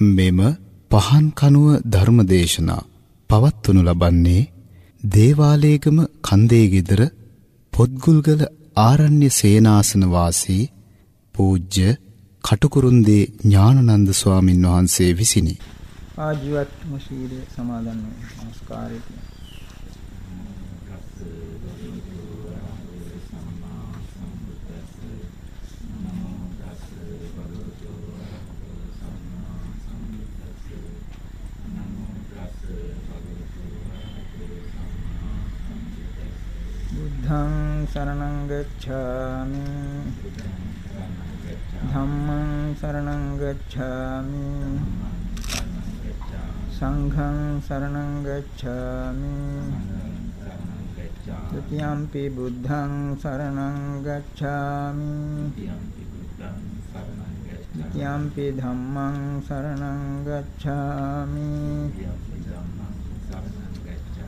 මෙම පහන් කනුව ධර්මදේශනා පවත්වනු ලබන්නේ දේවාලේගම කන්දේ ගෙදර පොත්ගුල්ගල ආරණ්‍ය සේනාසන වාසී පූජ්‍ය කටුකුරුන්දී ඥානනන්ද ස්වාමින් වහන්සේ විසිනි. ආජීවත් මුසීලේ සමාදන් නමස්කාරය සරණං ගච්ඡාමි। ධම්මං සරණං ගච්ඡාමි। සංඝං සරණං ගච්ඡාමි। ဒ ුතියම්පි බුද්ධං සරණං ගච්ඡාමි। ဒ ුතියම්පි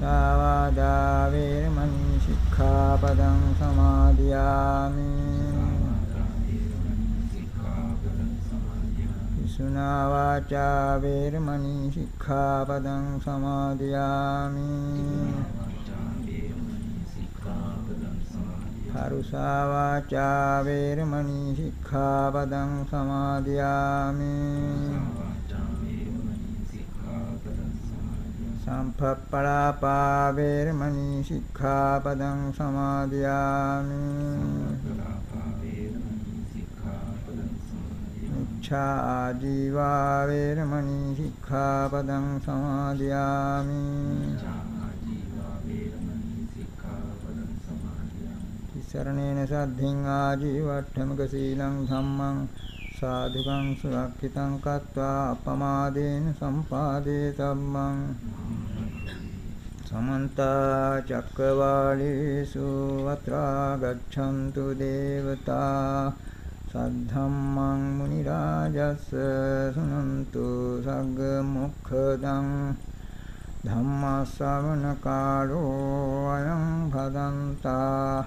මුසාවාදා වේරමණී සික්ඛාපදං සමාදියාමි විසුනා වාචා වේරමණී සික්ඛාපදං සමාදියාමි පරුසා වාචා වේරමණී සික්ඛාපදං සමාදියාමි සම්පප්පලාපා වේරමණී සික්ඛාපදං සමාදියාමි। මිච්ඡා ආජීවා වේරමණී සික්ඛාපදං සමාදියාමි। තිසරණේන සද්ධින් ආජීවට්ඨමක සීලං ධම්මං සාධුකං සුරක්ෂිතං කତ୍වා අපමාදේන සම්පාදේ තම්මං සමන්ත චක්කවාලේසු අත්‍රා ගච්ඡන්තු දේවතා සද්ධම්මං මුනි රාජස් සුනන්තු සග්ග මොක්ඛදං ධම්ම ශ්‍රවණ කාලෝ අයං භදන්තා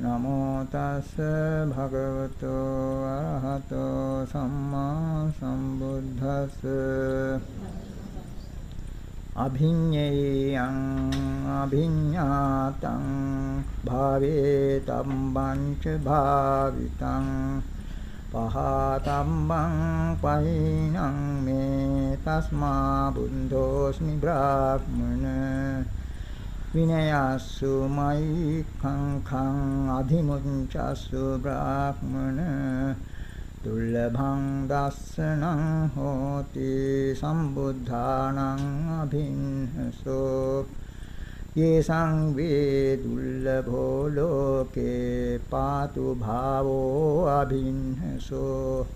නමෝ තස් භගවතු අරහතෝ සම්මා සම්බුද්දස්ස අභිඤ්ඤේයං අභිඤ්ඤාතං භාවේ තම්බංච භාවිතං පහතම්බං පහිනං මේ තස්මා බුද්ධෝස්මි බ්‍රාහ්මණ විනයස්සු මයිඛං khං අධිමුංචස්සු බ්‍රාහ්මන දුල්ලභං දස්සනං හෝති සම්බුද්ධානං අභින්නසෝ යේසං වේ දුල්ලභෝ ලෝකේ පාතු භාවෝ අභින්නසෝ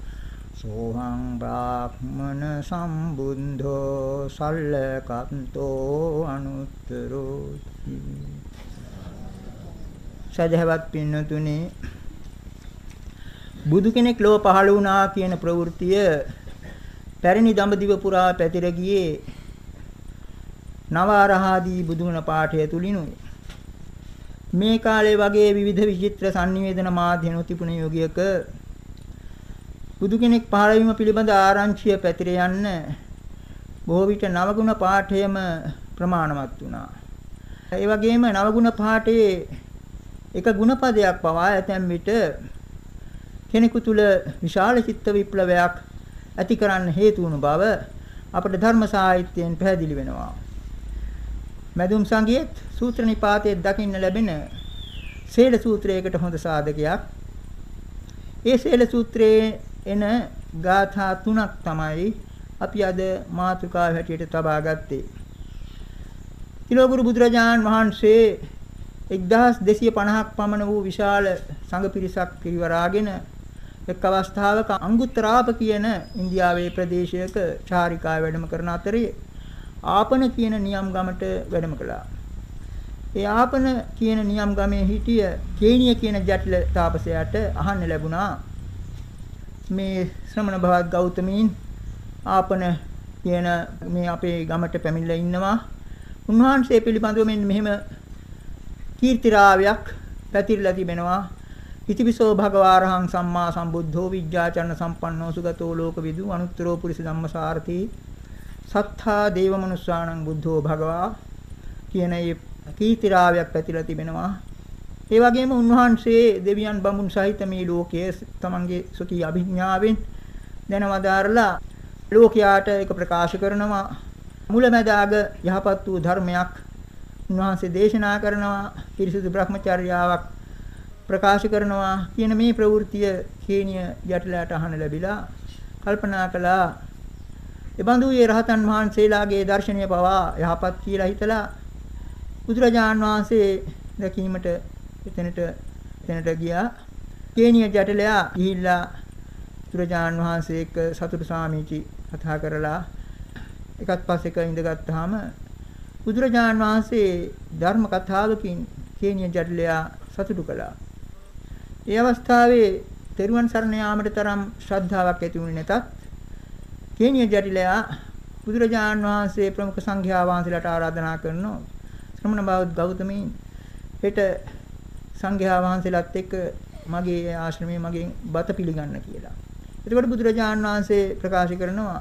සෝහං බ්‍රාහ්මන සම්බුද්ධෝ සල්ලකන්තෝ අනුත්තරෝ සදහවත් පින්නතුනි බුදු කෙනෙක් ලෝ පහළ වුණා කියන ප්‍රවෘත්තිය පැරණි දඹදිව පුරා පැතිර ගියේ නවාරහාදී බුදුගුණ පාඨය තුලිනුයි. මේ කාලේ වගේ විවිධ විචිත්‍ර sannivedana මාධ්‍ය නොතිබුණ යෝගියක බුදු කෙනෙක් පහළ වීම පිළිබඳ ආරංචිය පැතිර යන්න බොහෝ විට නවගුණ පාඨයම ප්‍රමාණවත් වුණා. ඒ වගේම නවගුණ පාඨයේ එක ಗುಣපදයක් පවා ඇතැම් විට කෙනෙකු තුල විශාල චිත්ත විප්ලවයක් ඇති කරන්න හේතු වුණු බව අපට ධර්ම සාහිත්‍යයෙන් පැහැදිලි වෙනවා. මැදුම් සංගීත සූත්‍ර නිපාතයේ දකින්න ලැබෙන සේල සූත්‍රයකට හොඳ සාධකයක්. ඒ සේල සූත්‍රයේ එන ගාථා තුනක් තමයි අපි අද මාතෘකාව හැටියට තබා ගත්තේ. තිලෝගුරු බුදුරජාණන් වහන්සේ 1250ක් පමණ වූ විශාල සංඝ පිරිසක් පිරිවරාගෙන එක් අවස්ථාවක අංගුත්තරාප කියන ඉන්දියාවේ ප්‍රදේශයක චාරිකාව වැඩම කරන අතරේ ආපන කියන නියම් ගමට වැඩම කළා. ඒ ආපන කියන නියම් ගමේ හිටිය කේනිය කියන ජටිල තාපසයාට අහන්න ලැබුණා මේ ශ්‍රමණ භවත් ගෞතමීන් ආපන කියන මේ අපේ ගමට පැමිණලා ඉන්නවා. උන්වහන්සේ පිළිබඳව මෙන්න මෙහෙම කීර්තිරාවයක් පැතිරලා තිබෙනවා. ඉතිවිසෝ භගවාරහං සම්මා සම්බුද්ධෝ විජ්ජාචරණ සම්පන්නෝ සුගතෝ ලෝකවිදු අනුත්තරෝ පුරිස ධම්මසාරති සත්තා දේව මනුස්සාණං බුද්ධෝ භගවා කියන මේ කීර්තිරාවයක් පැතිරලා තිබෙනවා. ඒ වගේම උන්වහන්සේ දෙවියන් බඹුන් සහිත මේ ලෝකයේ තමන්ගේ සුඛී අභිඥාවෙන් දැනවදාරලා ලෝකයාට ඒක ප්‍රකාශ කරනවා. මුලැමැදාග යහපත් වූ ධර්මයක් උන්වහන්සේ දේශනා කරනවා. පිරිසුදු බ්‍රහ්මචර්යාවක් ප්‍රකාශ කරනවා කියන මේ ප්‍රවෘත්තිය කේනිය යටලයට අහන ලැබිලා කල්පනා කළා. එබඳු ඒ රහතන් වහන්සේලාගේ දර්ශනීය පවා යහපත් කියලා හිතලා බුදුරජාන් වහන්සේ දැකීමට එතනට එතනට ගියා. කේනිය ජටලයා ගිහිල්ලා බුදුරජාන් වහන්සේ එක්ක සතුටු සාමීචි කතා කරලා එකත් පස්සෙක ඉඳගත්තාම බුදුරජාන් වහන්සේ ධර්ම කතාවකින් කේනිය ජටලයා සතුටු කළා. ඒ අවස්ථාවේ තෙරුවන් සරණ යාමට තරම් ශ්‍රද්ධාවක් ඇති වුණේ නැතත් කේනිය ජටිලයා බුදුරජාන් වහන්සේ ප්‍රමුඛ සංඝයා වහන්සේලාට ආරාධනා කරනවා ශ්‍රමණ බෞද්ධ ගෞතමීන් හෙට සංඝයා වහන්සේලාත් එක්ක මගේ ආශ්‍රමයේ මගෙන් බත පිළිගන්න කියලා. එතකොට බුදුරජාන් වහන්සේ ප්‍රකාශ කරනවා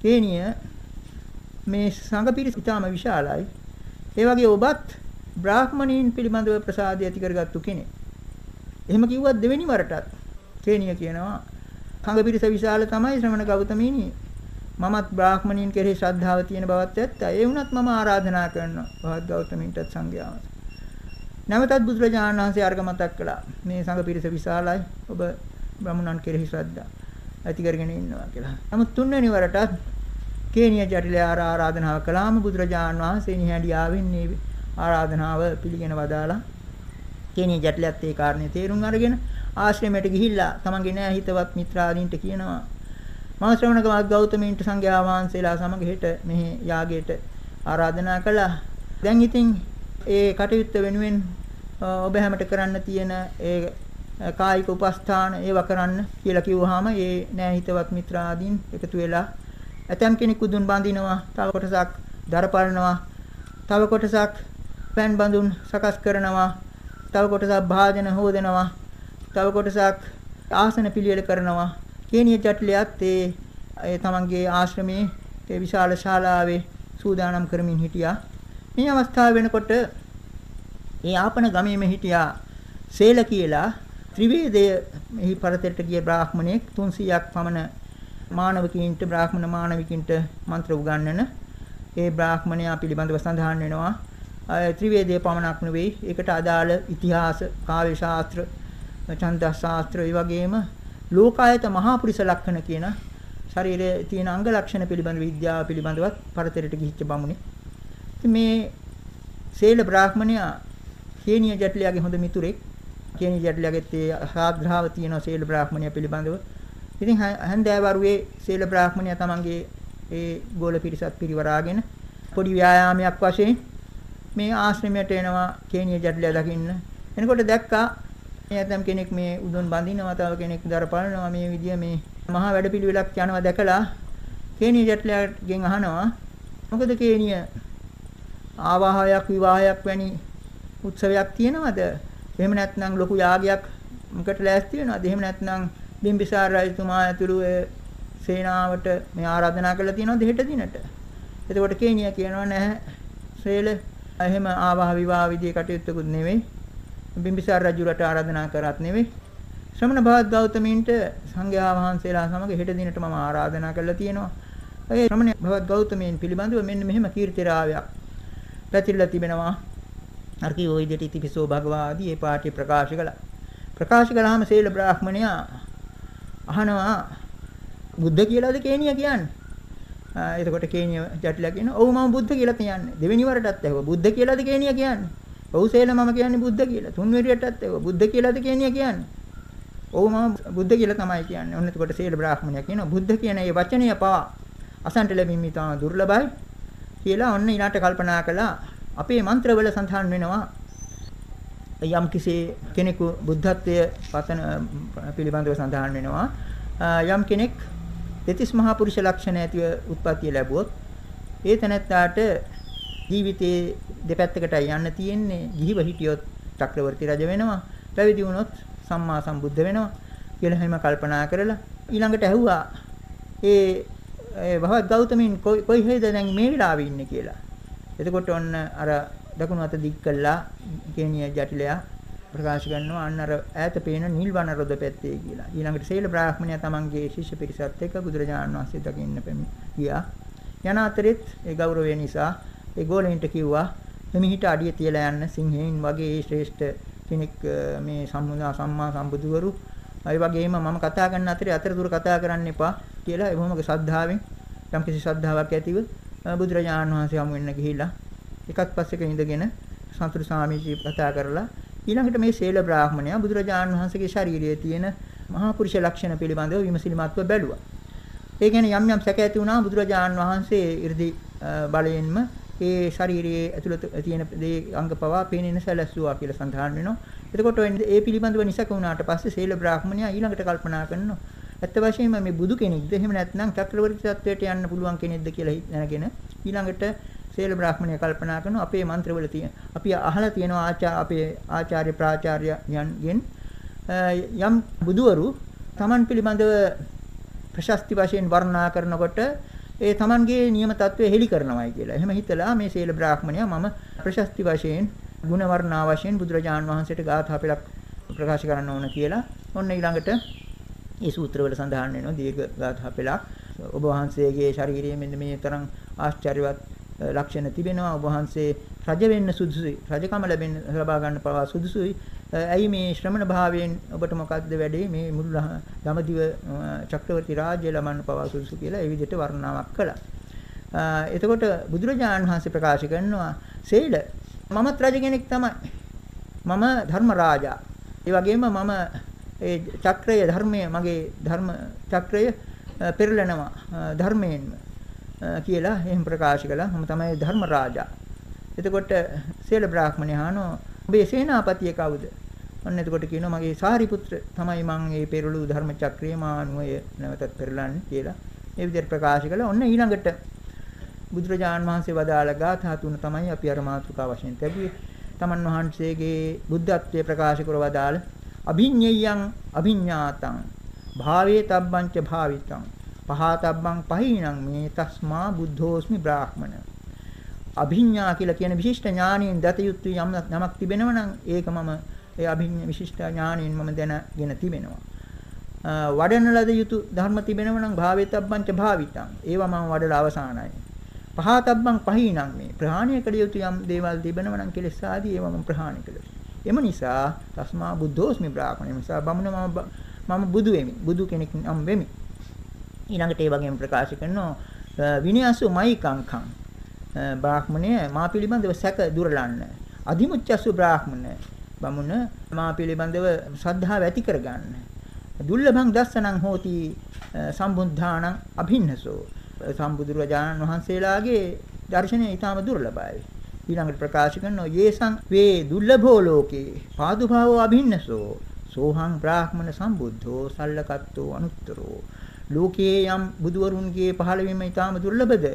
කේනිය මේ සංඝ පිරිස ඉතාම විශාලයි. ඒ වගේ ඔබත් බ්‍රාහ්මණීන් පිළිබඳව ප්‍රසාදය ඇති කරගත්තු කෙනෙක්. එහෙම කිව්වත් දෙවෙනි වරටත් කේනිය කියනවා සංඝ පිරිස විශාල තමයි ශ්‍රමණ ගෞතමීනි. මමත් බ්‍රාහ්මණීන් කෙරෙහි ශ්‍රද්ධාව තියෙන බවත් ඇත්ත. ඒ වුණත් මම ආරාධනා කරනවා බවත් ගෞතමීන්ටත් සංඝයාව. නැවතත් බුදුරජාණන් වහන්සේ අර්ග මතක් කළා. මේ සංඝ පිරිස විශාලයි. ඔබ බ්‍රාහ්මණන් කෙරෙහි ශ්‍රද්ධා ඇති කරගෙන ඉන්නවා කියලා. නමුත් තුන්වෙනි වරටත් කේනිය ජටිලයා ආරාධනාව කළාම බුදුරජාණන් වහන්සේ නිහඬියාවෙන් මේ ආරාධනාව පිළිගෙන වදාලා කේනිය ජටිලයත් ඒ කාරණේ තේරුම් අරගෙන ආශ්‍රමයට ගිහිල්ලා තමන්ගේ නෑ හිතවත් මිත්‍රාදීන්ට කියනවා මම ශ්‍රවණක ගෞතමීන්ට සංඝයා වහන්සේලා සමග හෙට මෙහි යාගයට ආරාධනා කළා. දැන් ඉතින් ඒ කටයුත්ත වෙනුවෙන් ඔබ හැමට කරන්න තියෙන ඒ කායික උපස්ථාන ඒවා කරන්න කියලා කිව්වහම ඒ නෑ හිතවත් මිත්‍රාදීන් එකතු වෙලා ඇතම් කෙනෙක් උදුන් බඳිනවා, තව කොටසක් දර පරනවා, තව කොටසක් පෑන් බඳුන් සකස් කරනවා, තව කොටසක් භාජන හොදනවා, තව කොටසක් ආසන පිළියෙල කරනවා. කේනිය ජට්ලියත් ඒ ඒ තමන්ගේ ආශ්‍රමයේ ඒ විශාල ශාලාවේ සූදානම් කරමින් හිටියා. මේ අවස්ථාව වෙනකොට ඒ ආපන ගමේම හිටියා සේල කියලා ත්‍රිවේදය මෙහි පරතරට ගිය බ්‍රාහ්මණයෙක් 300ක් පමණ මානවකීන්ට බ්‍රාහ්මණ මානවිකින්ට මන්ත්‍ර උගන්වන ඒ බ්‍රාහ්මණයා පිළිබඳව සඳහන් වෙනවා ත්‍රිවේදයේ පමණක් නෙවෙයි ඒකට අදාළ ඉතිහාස කාව්‍ය ශාස්ත්‍ර ඡන්දස් ශාස්ත්‍ර ඒ වගේම ලෝකායත මහා පුරිස ලක්ෂණ කියන ශරීරයේ තියෙන අංග ලක්ෂණ පිළිබඳ විද්‍යාව පිළිබඳවත් පරතරයට ගිහිච්ච බමුණේ. ඉතින් මේ සේල බ්‍රාහ්මණයා කේනිය ජට්ලියාගේ හොඳ මිතුරෙක්. කේනිය ජට්ලියාගෙත් ඒ සාග්‍රහව තියෙන සේල බ්‍රාහ්මණයා පිළිබඳව. ඉතින් හන්දෑවරුවේ සේල බ්‍රාහ්මණයා තමන්ගේ ඒ ගෝල පිරිසත් පිරිවරාගෙන පොඩි ව්‍යායාමයක් වශයෙන් මේ ආශ්‍රමයට එනවා කේනිය ජට්ලියා දකින්න. එනකොට දැක්කා මේ ඇතම් කෙනෙක් මේ උදුන් බඳිනවා තව කෙනෙක් දර පලනවා මේ විදිය මේ මහා වැඩපිළිවෙලක් යනවා දැකලා කේනිය ජටලයාගෙන් අහනවා මොකද කේනිය ආවාහයක් විවාහයක් වැනි උත්සවයක් තියෙනවද? එහෙම නැත්නම් ලොකු යාගයක් මොකට ලෑස්ති වෙනවද? එහෙම නැත්නම් බිම්බිසාර රජතුමා ඇතුළු සේනාවට මේ ආරාධනා කරලා තියෙනවද හෙට දිනට? එතකොට කේනිය කියනවා නැහැ. සේල එහෙම ආවාහ විවාහ විදියේ කටයුත්තකුත් නෙවෙයි. බිම්බිසාර රජුට ආරාධනා කරත් නෙවෙයි. ශ්‍රමණ භාග ගෞතමීන්ට සංඝයා වහන්සේලා සමග හෙට දිනට මම ආරාධනා කරලා තියෙනවා. ඒ ශ්‍රමණ භාග ගෞතමීන් පිළිබඳව මෙන්න මෙහෙම කීර්තිරාවයක් පැතිරලා තිබෙනවා. අර කී ওই විදිහට ඉතිපිසෝ භගවා ආදී ඒ පාඨය ප්‍රකාශ කළා. ප්‍රකාශ කළාම සීල බ්‍රාහ්මණයා අහනවා බුද්ධ කියලාද කේනිය කියන්නේ? එතකොට කේනිය ජටිලා කියනවා ඔව් මම බුද්ධ කියලා කියන්නේ. දෙවෙනි වරටත් ඇහුවා බුද්ධ කියලාද කේනිය කියන්නේ? ඔව් සේල මම කියන්නේ බුද්ධ කියලා. තුන්වෙනියටත් ඇහුවා බුද්ධ කියලාද කේනිය කියන්නේ? ඔව් මම බුද්ධ කියලා තමයි කියන්නේ. ඔන්න එතකොට සීල බ්‍රාහ්මණයා කියනවා බුද්ධ කියන මේ වචනය පවා අසන්ට ලැබීම ඉතාම දුර්ලභයි කියලා ඔන්න ඊළාට කල්පනා කළා. අපේ මන්ත්‍රවල සඳහන් වෙනවා යම් කිසි කෙනෙකු බුද්ධත්වයේ පතන පිළිබඳව සඳහන් වෙනවා. යම් කෙනෙක් දෙතිස් මහා පුරුෂ ලක්ෂණ ඇතිව උත්පත්ති ලැබුවොත් ඒ තැනැත්තාට ජීවිතයේ දෙපැත්තකටයි යන්න තියෙන්නේ. ගිහිව හිටියොත් චක්‍රවර්ති රජ වෙනවා. පැවිදි වුණොත් සම්මා සම්බුද්ධ වෙනවා කියලා හැම කල්පනා කරලා ඊළඟට ඇහුවා ඒ ඒ භවත් ගෞතමීන් කොයි හේද දැන් මේ වෙලාවේ ඉන්නේ කියලා. එතකොට ඔන්න අර දකුණු අත දික් කළා කේනිය ජටිලයා ප්‍රකාශ කරනවා අන්න අර ඈත පේන නිල්වන රොද පැත්තේ කියලා. ඊළඟට සීල බ්‍රාහ්මණයා තමන්ගේ ශිෂ්‍ය පිරිසත් එක්ක බුදුරජාණන් වහන්සේ දකින්න ගියා. යන අතරෙත් ඒ ගෞරවය නිසා ඒ ගෝලෙන්ට කිව්වා මෙහිට අඩිය තියලා යන්න සිංහයන් වගේ ඒ ශ්‍රේෂ්ඨ කෙනෙක් මේ සම්මුදා සම්මා සම්බුදුවරු ඒ වගේම මම කතා කරන අතරේ අතරතුර කතා කරන්න එපා කියලා ඒ බොහොම ශ්‍රද්ධාවෙන් යම්කිසි ශ්‍රද්ධාවක් ඇතිව බුදුරජාණන් වහන්සේ හමු වෙන්න ගිහිලා එකත් පස්සෙක ඉඳගෙන සතුරු සාමීචි කතා කරලා ඊළඟට මේ ශේල බ්‍රාහ්මණයා බුදුරජාණන් වහන්සේගේ ශරීරයේ තියෙන මහා පුරුෂ ලක්ෂණ පිළිබඳව විමසිලිමත්ව බැලුවා. ඒ කියන්නේ යම් යම් සැක ඇති වුණා බුදුරජාණන් වහන්සේ 이르දි බලයෙන්ම ඒ ශරීරයේ ඇතුළත තියෙන දේ අංග පවා පේනෙන සැලැස්සුවා කියලා සඳහන් වෙනවා. එතකොට ඒ පිළිබඳව නිසක වුණාට පස්සේ ශේල බ්‍රාහ්මණයා ඊළඟට කල්පනා කරනවා. ඇත්ත වශයෙන්ම මේ බුදු කෙනෙක්ද එහෙම නැත්නම් චක්‍රවර්ති තත්වයට යන්න පුළුවන් කෙනෙක්ද කියලා දැනගෙන ඊළඟට සේල බ්‍රාහ්මණය කල්පනා කරනවා අපේ මන්ත්‍රවල තියෙන අපි අහලා තියෙනවා ආචාර අපේ ආචාර්ය ප්‍රාචාර්යයන්ගෙන් යම් බුදුවරු Taman පිළිබඳව ප්‍රශස්ති වශයෙන් වර්ණනා කරනකොට ඒ Tamanගේ නියම தત્ත්වය හෙළි කරනවායි කියලා. එහෙම හිතලා මේ සීල බ්‍රාහ්මණයා මම ප්‍රශස්ති වශයෙන් ගුණ වර්ණා වශයෙන් බුදුරජාන් වහන්සේට ගාථා පෙළක් ප්‍රකාශ කරන්න ඕන කියලා. ඔන්න ඊළඟට මේ සූත්‍රවල සඳහන් වෙනවා දීර්ඝ ගාථා පෙළක්. ඔබ වහන්සේගේ ශාරීරියේ මෙන්න මේ තරම් ආශ්චර්යවත් ලක්ෂණ තිබෙනවා. ඔබ වහන්සේ රජ වෙන්න සුදුසුයි. රජකම ලැබෙන්න ලබා ගන්න පවා සුදුසුයි. ඇයි මේ ශ්‍රමණ භාවයෙන් ඔබට මොකක්ද වැඩේ මේ මුළු දමදිව චක්‍රවර්ති රාජ්‍ය ලබන්න පවා සුදුසු කියලා ඒ විදිහට වර්ණනාවක් කළා. එතකොට බුදුරජාණන් වහන්සේ ප්‍රකාශ කරනවා සේල මමත් රජ කෙනෙක් තමයි. මම ධර්ම රාජා. ඒ වගේම මම ඒ චක්‍රය ධර්මයේ මගේ ධර්ම චක්‍රය පෙරලනවා ධර්මයෙන්ම කියලා එහෙම ප්‍රකාශ කළා. මම තමයි ධර්ම රාජා. එතකොට සීල බ්‍රාහ්මණය අහනවා ඔබේ සේනාපතිය කවුද? ඔන්න එතකොට කියනවා මගේ සාරිපුත්‍ර තමයි මම මේ පෙරළු ධර්ම චක්‍රයේ මානුවය නැවතත් පෙරලන්නේ කියලා. ඒ විදිහට ප්‍රකාශ කළා. ඔන්න ඊළඟට බුදුරජාණන් වහන්සේ වදාළ ගාථා තුන තමයි අපි අර මාතෘකා වශයෙන් ලැබුවේ. තමන් වහන්සේගේ බුද්ධත්වයේ ප්‍රකාශ කර වදාළ අභිඤ්ඤයං අභිඤ්ඤාතං භාවේ තබ්බංච භාවිතං පහතබ්බං පහිනං මේ තස්මා බුද්ධෝස්මි බ්‍රාහ්මණ. අභිඤ්ඤා කියලා කියන විශිෂ්ට ඥාණයෙන් දත යුතු යම් නමක් තිබෙනවා නම් ඒක මම ඒ අභිඤ්ඤ විශිෂ්ට ඥාණයෙන් මම දැනගෙන තිබෙනවා. වඩන ලද යුතු ධර්ම තිබෙනවා නම් භාවේතබ්බංච භාවිතං. ඒවා මම වඩලා අවසానයි. පහතබ්බං පහිනං මේ ප්‍රහාණය කළ යුතු යම් දේවල් තිබෙනවා නම් කෙලෙස් ආදී ඒවා මම ප්‍රහාණය කළා. එම නිසා තස්මා බුද්ධෝස්මි බ්‍රාහ්මණ නිසා බමුණ මම මම බුදු වෙමි. බුදු කෙනෙක් නම් වෙමි. ඊළඟට ඒ වගේම ප්‍රකාශ කරනවා විනයසු මයිකංකං බ්‍රාහ්මණය මා පිළිබඳව සැක දුරලන්න. අධිමුච්චසු බ්‍රාහ්මණ බමුණ මා පිළිබඳව ශ්‍රද්ධාව ඇති කරගන්න. දුර්ලභං දස්සනං හෝති සම්බුද්ධාණං අභින්නසෝ සම්බුදුරජාණන් වහන්සේලාගේ දර්ශනය ඊටම දුර්ලභයි. ඊළඟට ප්‍රකාශ කරනවා යේසං වේ දුර්ලභෝ ලෝකේ පාදුභාවෝ අභින්නසෝ සෝහං බ්‍රාහ්මන සම්බුද්ධෝ සල්ලකත්තෝ අනුත්තරෝ ලෝකයේ යම් බුදුවරුන්ගේ පහළ වීම ඊටාම දුර්ලභද?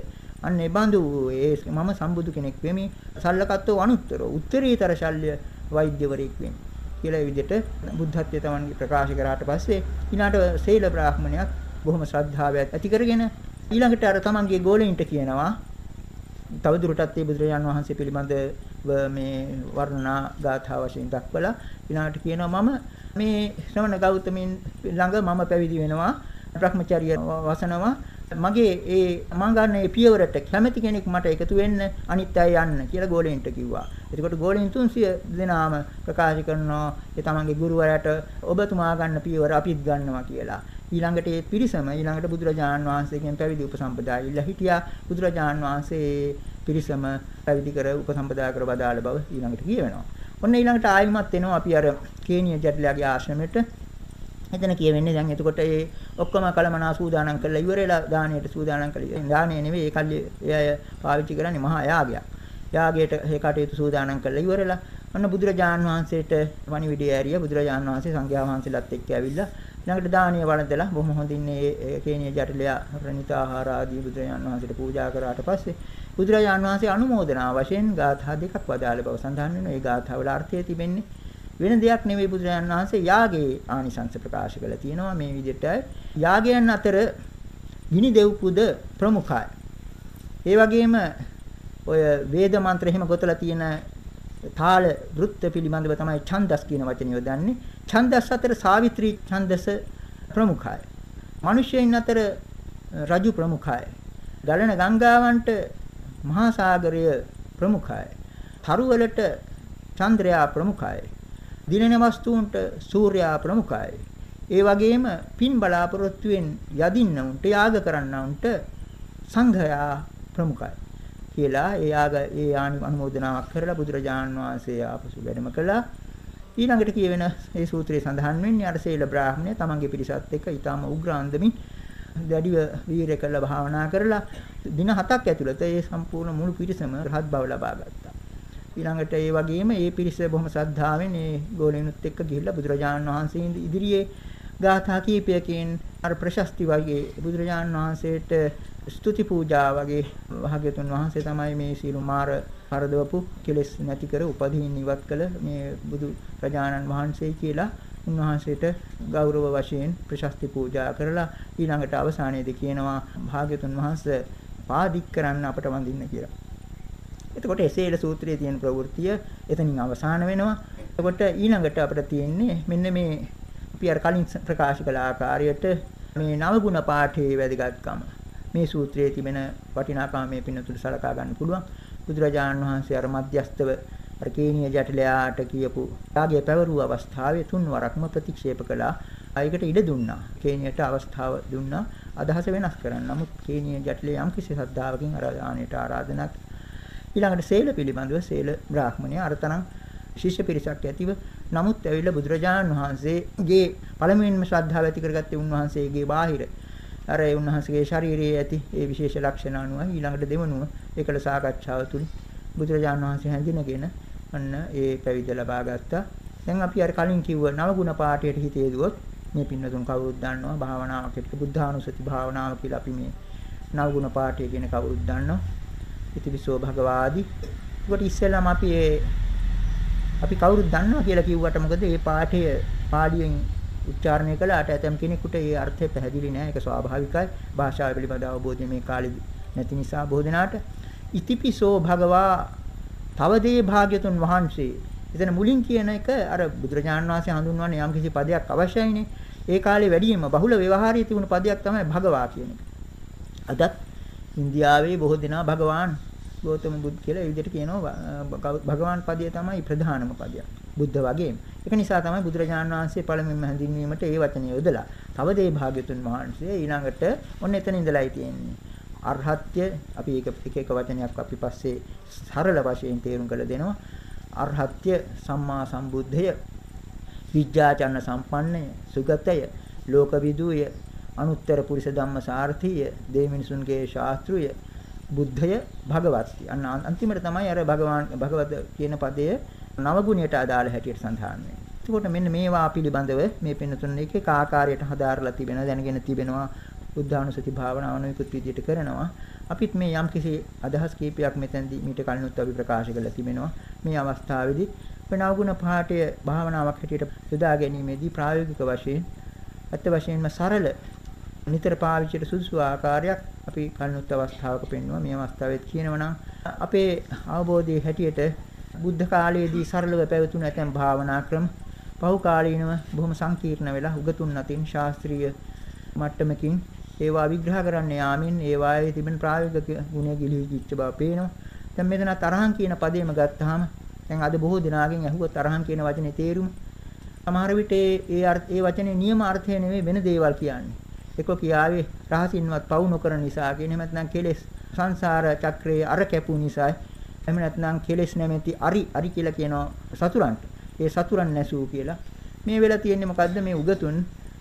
අන්න ඒ බඳු ඒ මම සම්බුදු කෙනෙක් වෙමි. සල්ලකත්තෝ අනුත්තර උත්තරීතර ශල්‍ය වෛද්‍යවරයෙක් වෙමි. කියලා ඒ විදිහට බුද්ධත්වයේ තමන්ගේ ප්‍රකාශ කරාට පස්සේ ඊළාට සීල බ්‍රාහ්මණයක් බොහොම ශ්‍රද්ධාවක් ඇති කරගෙන ඊළඟට අර තමන්ගේ ගෝලෙන්ට කියනවා තවදුරටත් මේ බුදුරජාන් වහන්සේ පිළිබඳව මේ වර්ණනා ගාථා වශයෙන් දක්වලා ඊළඟට කියනවා මම මේ ශ්‍රවණ ගෞතමයන් ළඟ මම පැවිදි වෙනවා භ්‍රමචර්ය වසනවා මගේ ඒ මං ගන්න ඒ පියවරට කැමැති කෙනෙක් මට එකතු වෙන්න අනිත් අය යන්න කියලා ගෝලෙන්ට කිව්වා. එතකොට ගෝලෙන් 300 දෙනාම ප්‍රකාශ කරනවා ඒ තමන්ගේ ගුරුවරයාට ඔබතුමා ගන්න පියවර අපිත් ගන්නවා කියලා. ඊළඟට ඒ පිරිසම ඊළඟට බුදුරජාණන් වහන්සේගෙන් පැවිදි උපසම්පදා ඉල්ල හිටියා. බුදුරජාණන් වහන්සේ පිරිසම පැවිදි කර උපසම්පදා කර බදාළ බව ඊළඟට කියවෙනවා. ඔන්න ඊළඟට ආයිමත් එනවා අපි අර කේනිය ජටලයාගේ ආශ්‍රමයට එතන කියවෙන්නේ දැන් එතකොට ඒ ඔක්කොම කලමනා සූදානම් කරලා ඉවරලා දාණයට සූදානම් කළේ. දාණය නෙවෙයි ඒ කල්ලි එය පාවිච්චි කරන්නේ මහා යාගයක්. යාගයට ඒ කටයුතු සූදානම් කරලා ඉවරලා අන්න බුදුරජාන් වහන්සේට වණිවිඩය ඇරිය බුදුරජාන් වහන්සේ සංඝයා වහන්සේලාත් එක්ක ඇවිල්ලා ඊළඟට දානීය වළඳලා බොහොම හොඳින් මේ කේනිය ජටලයා ප්‍රණිත ආහාර ආදී බුදුරජාන් වහන්සේට පූජා කරාට පස්සේ බුදුරජාන් වහන්සේ අනුමෝදනා වශයෙන් ගාථා දෙකක් වදාළ බව සඳහන් වෙනවා. ඒ ගාථාවල අර්ථය තිබෙන්නේ වෙන දෙයක් නෙවෙයි බුදුරජාණන් වහන්සේ යාගයේ ආනිසංස ප්‍රකාශ කළා තියෙනවා මේ විදිහට යාගයන් අතර ගිනි දෙව් පුද ප්‍රමුඛයි. ඒ වගේම ඔය වේද මන්ත්‍ර එහෙම ගොතලා තියෙන තාල වෘත්ත පිළිබඳව තමයි ඡන්දස් කියන වචනේ යොදන්නේ. ඡන්දස් අතර සාවිත්‍රි ඡන්දස ප්‍රමුඛයි. මිනිසෙයින් අතර රජු ප්‍රමුඛයි. ගලන ගංගාවන්ට මහා සාගරය ප්‍රමුඛයි. තරුවලට චන්ද්‍රයා ප්‍රමුඛයි. දිනෙන වස්තුන්ට සූර්යයා ප්‍රමුඛයි. ඒ වගේම පින් බලාපොරොත්තුෙන් යදින්න උන්ට යාග කරන්න උන්ට සංඝයා ප්‍රමුඛයි. කියලා ඒ යාග ඒ ආනි අනුමೋದනාවක් කරලා බුදුරජාණන් වහන්සේ ආපසු වැඩම කළා. ඊළඟට කියවෙන මේ සූත්‍රයේ සඳහන් වෙන්නේ අර සීල බ්‍රාහ්මණය තමන්ගේ පිරිසත් එක්ක ඊටාම උග්‍ර අන්දමින් දැඩිව වීරය කළ භාවනා කරලා දින 7ක් ඇතුළත ඒ සම්පූර්ණ මුළු පිරිසම රහත් බව ලබා ගත්තා. ඊළඟට ඒ වගේම ඒ පිරිස බොහොම ශ්‍රද්ධාවෙන් ඒ ගෝලෙනුත් එක්ක ගිහිල්ලා බුදුරජාණන් වහන්සේ ඉදිරියේ ගාථා කීපයකින් අර ප්‍රශස්ති වගේ බුදුරජාණන් වහන්සේට ස්තුති පූජා වගේ භාග්‍යතුන් වහන්සේ තමයි මේ සීල මාර පරදවපු කෙලෙස් නැති කර උපදීන් ඉවත් කළ මේ බුදු රජාණන් වහන්සේ කියලා උන්වහන්සේට ගෞරව වශයෙන් ප්‍රශස්ති පූජා කරලා ඊළඟට අවසානයේදී කියනවා භාග්‍යතුන් වහන්සේ පාදික් කරන්න අපට වඳින්න කියලා. එතකොට එසේල සූත්‍රයේ තියෙන ප්‍රවෘත්තිය එතනින් අවසාන වෙනවා. එතකොට ඊළඟට අපිට තියෙන්නේ මෙන්න මේ අපි අර කලින් ප්‍රකාශ කළ ආකාරයට මේ නවගුණ පාඨයේ වැදගත්කම. මේ සූත්‍රයේ තිබෙන වටිනාකම මේ පින්නතුට සලකා ගන්න පුළුවන්. බුදුරජාණන් වහන්සේ අර මධ්‍යස්තව අර කේනිය ජටිලයාට කියපු යාගය පැවරුව අවස්ථාවේ තුන් වරක්ම ප්‍රතික්ෂේප කළා. ඒකට ඉඩ දුන්නා. කේනියට අවස්ථාව දුන්නා. අදහස වෙනස් කරන්න. නමුත් කේනිය ජටිලේ යම් කිසි ශ්‍රද්ධාවකින් අර ආණයට ආරාධනා ඊළඟට සේල පිළිබඳව සේල බ්‍රාහ්මණය අරතරන් ශිෂ්‍ය පිරිසක් ඇතිව නමුත් ඇවිල්ලා බුදුරජාණන් වහන්සේගේ පළමුවෙන්ම ශ්‍රද්ධාව ඇති කරගත්තේ උන්වහන්සේගේ බාහිර අර ඒ උන්වහන්සේගේ ශාරීරියේ ඇති ඒ විශේෂ ලක්ෂණ අනුව ඊළඟට දෙවනුව ඒකල සාකච්ඡාව තුළ බුදුරජාණන් වහන්සේ හැඳිනගෙන අන්න ඒ පැවිද්ද ලබා ගත්තා. දැන් අපි අර කලින් කිව්ව නවගුණ පාඨයට හිතේ දුවොත් මේ පින්නතුන් කවුරුත් දන්නවා භාවනාවකට බුද්ධානුසති භාවනාව කියලා අපි මේ නවගුණ පාඨය කියන කවුරුත් දන්නවා. ඉතිවිසෝ භගවාදී. ඒකට ඉස්සෙල්ලාම අපි ඒ අපි කවුරුත් දන්නවා කියලා කිව්වට මොකද මේ පාඨය පාඩියෙන් උච්චාරණය කළාට ඇතම් කෙනෙකුට ඒ අර්ථය පැහැදිලි නෑ. ඒක ස්වාභාවිකයි. භාෂාව පිළිබඳ අවබෝධය මේ කාලේ නැති නිසා බොහෝ දෙනාට ඉතිපිසෝ භගවා තවදේ භාග්‍යතුන් වහන්සේ. එතන මුලින් කියන එක අර බුදුරජාණන් වහන්සේ හඳුන්වන්නේ යම් කිසි පදයක් අවශ්‍යයිනේ. ඒ කාලේ වැඩියෙන්ම බහුල ව්‍යවහාරයේ තිබුණු පදයක් තමයි භගවා කියන එක. අදත් ඉන්දියාවේ බොහෝ දෙනා භගවාන් ගෞතම බුද් කියලා ඒ විදිහට කියනවා භගවාන් පදය තමයි ප්‍රධානම පදය. බුද්ධ වගේම. ඒක නිසා තමයි බුදුරජාණන් වහන්සේ පළමුවෙන්ම හැඳින්වීමට ඒ වචනේ යොදලා. තව දේ භාග්‍යතුන් වහන්සේ ඊළඟට ඔන්න එතන ඉඳලායි තියෙන්නේ. අරහත්ය අපි ඒක එක එක වචනයක් අපි පස්සේ සරල වශයෙන් තේරුම් කරලා දෙනවා. අරහත්ය සම්මා සම්බුද්ධය විද්‍යාචරණ සම්පන්නය සුගතය ලෝකවිදූය අනුත්තර පුරිස ධම්ම සාර්ථීය දෙවිමිනිසුන්ගේ ශාස්ත්‍රුය බුද්ධය භගවත්ටි. අන්න අන්තිමට තමයි අර භගවාන් භගවත කියන පදය නවගුණයට අදාළ හැටියට සඳහන් වෙන්නේ. එතකොට මෙන්න මේවා පිළිබඳව මේ පින්නතුන් එක එක ආකාරයට හදාarලා තිබෙනවා දැනගෙන තිබෙනවා බුද්ධානුසති භාවනාව නොයෙකුත් විදිහට කරනවා. අපිත් මේ යම්කිසි අදහස් කීපයක් මෙතෙන්දී මීට කලිනුත් අපි ප්‍රකාශ කරලා තිබෙනවා. මේ අවස්ථාවේදී වෙනවගුණ පාඨය භාවනාවක් හැටියට යොදා ගැනීමේදී ප්‍රායෝගික වශයෙන් අත්‍ය වශයෙන්ම සරල නිතර පාවිච්චියට සුදුසු ආකාරයක් අපි කලිනුත් අවස්ථාවක පෙන්වුවා. මේ අවස්ථාවෙත් කියනවා අපේ අවබෝධයේ හැටියට බුද්ධ කාලයේදී සරලව පැවතුණු ඇතැම් භාවනා ක්‍රම පහු කාලීනව බොහොම සංකීර්ණ වෙලා උගතුන් අතින් ශාස්ත්‍රීය මට්ටමකින් ඒවා විග්‍රහ කරන්න යාමින් ඒවායේ තිබෙන ප්‍රායෝගික ගුණය ගිලිහිච්ච බව පේනවා. දැන් මෙතන තරහන් කියන පදේම ගත්තාම දැන් අද බොහෝ දිනාගෙන් ඇහුවොත් තරහන් කියන වචනේ තේරුම සමහර විට ඒ ඒ වචනේ නියම අර්ථය නෙවෙයි වෙන දේවල් කියන්නේ. එක කියාවේ රහසින්වත් පවු නොකරන නිසා කියන එහෙම නැත්නම් කෙලෙස් සංසාර චක්‍රයේ අර කැපු නිසා එහෙම නැත්නම් කෙලෙස් නැමැති අරි අරි කියලා කියනවා සතුරන්ට. ඒ සතුරන් නැසූ කියලා. මේ වෙලා තියෙන්නේ මොකද්ද මේ උගතුන්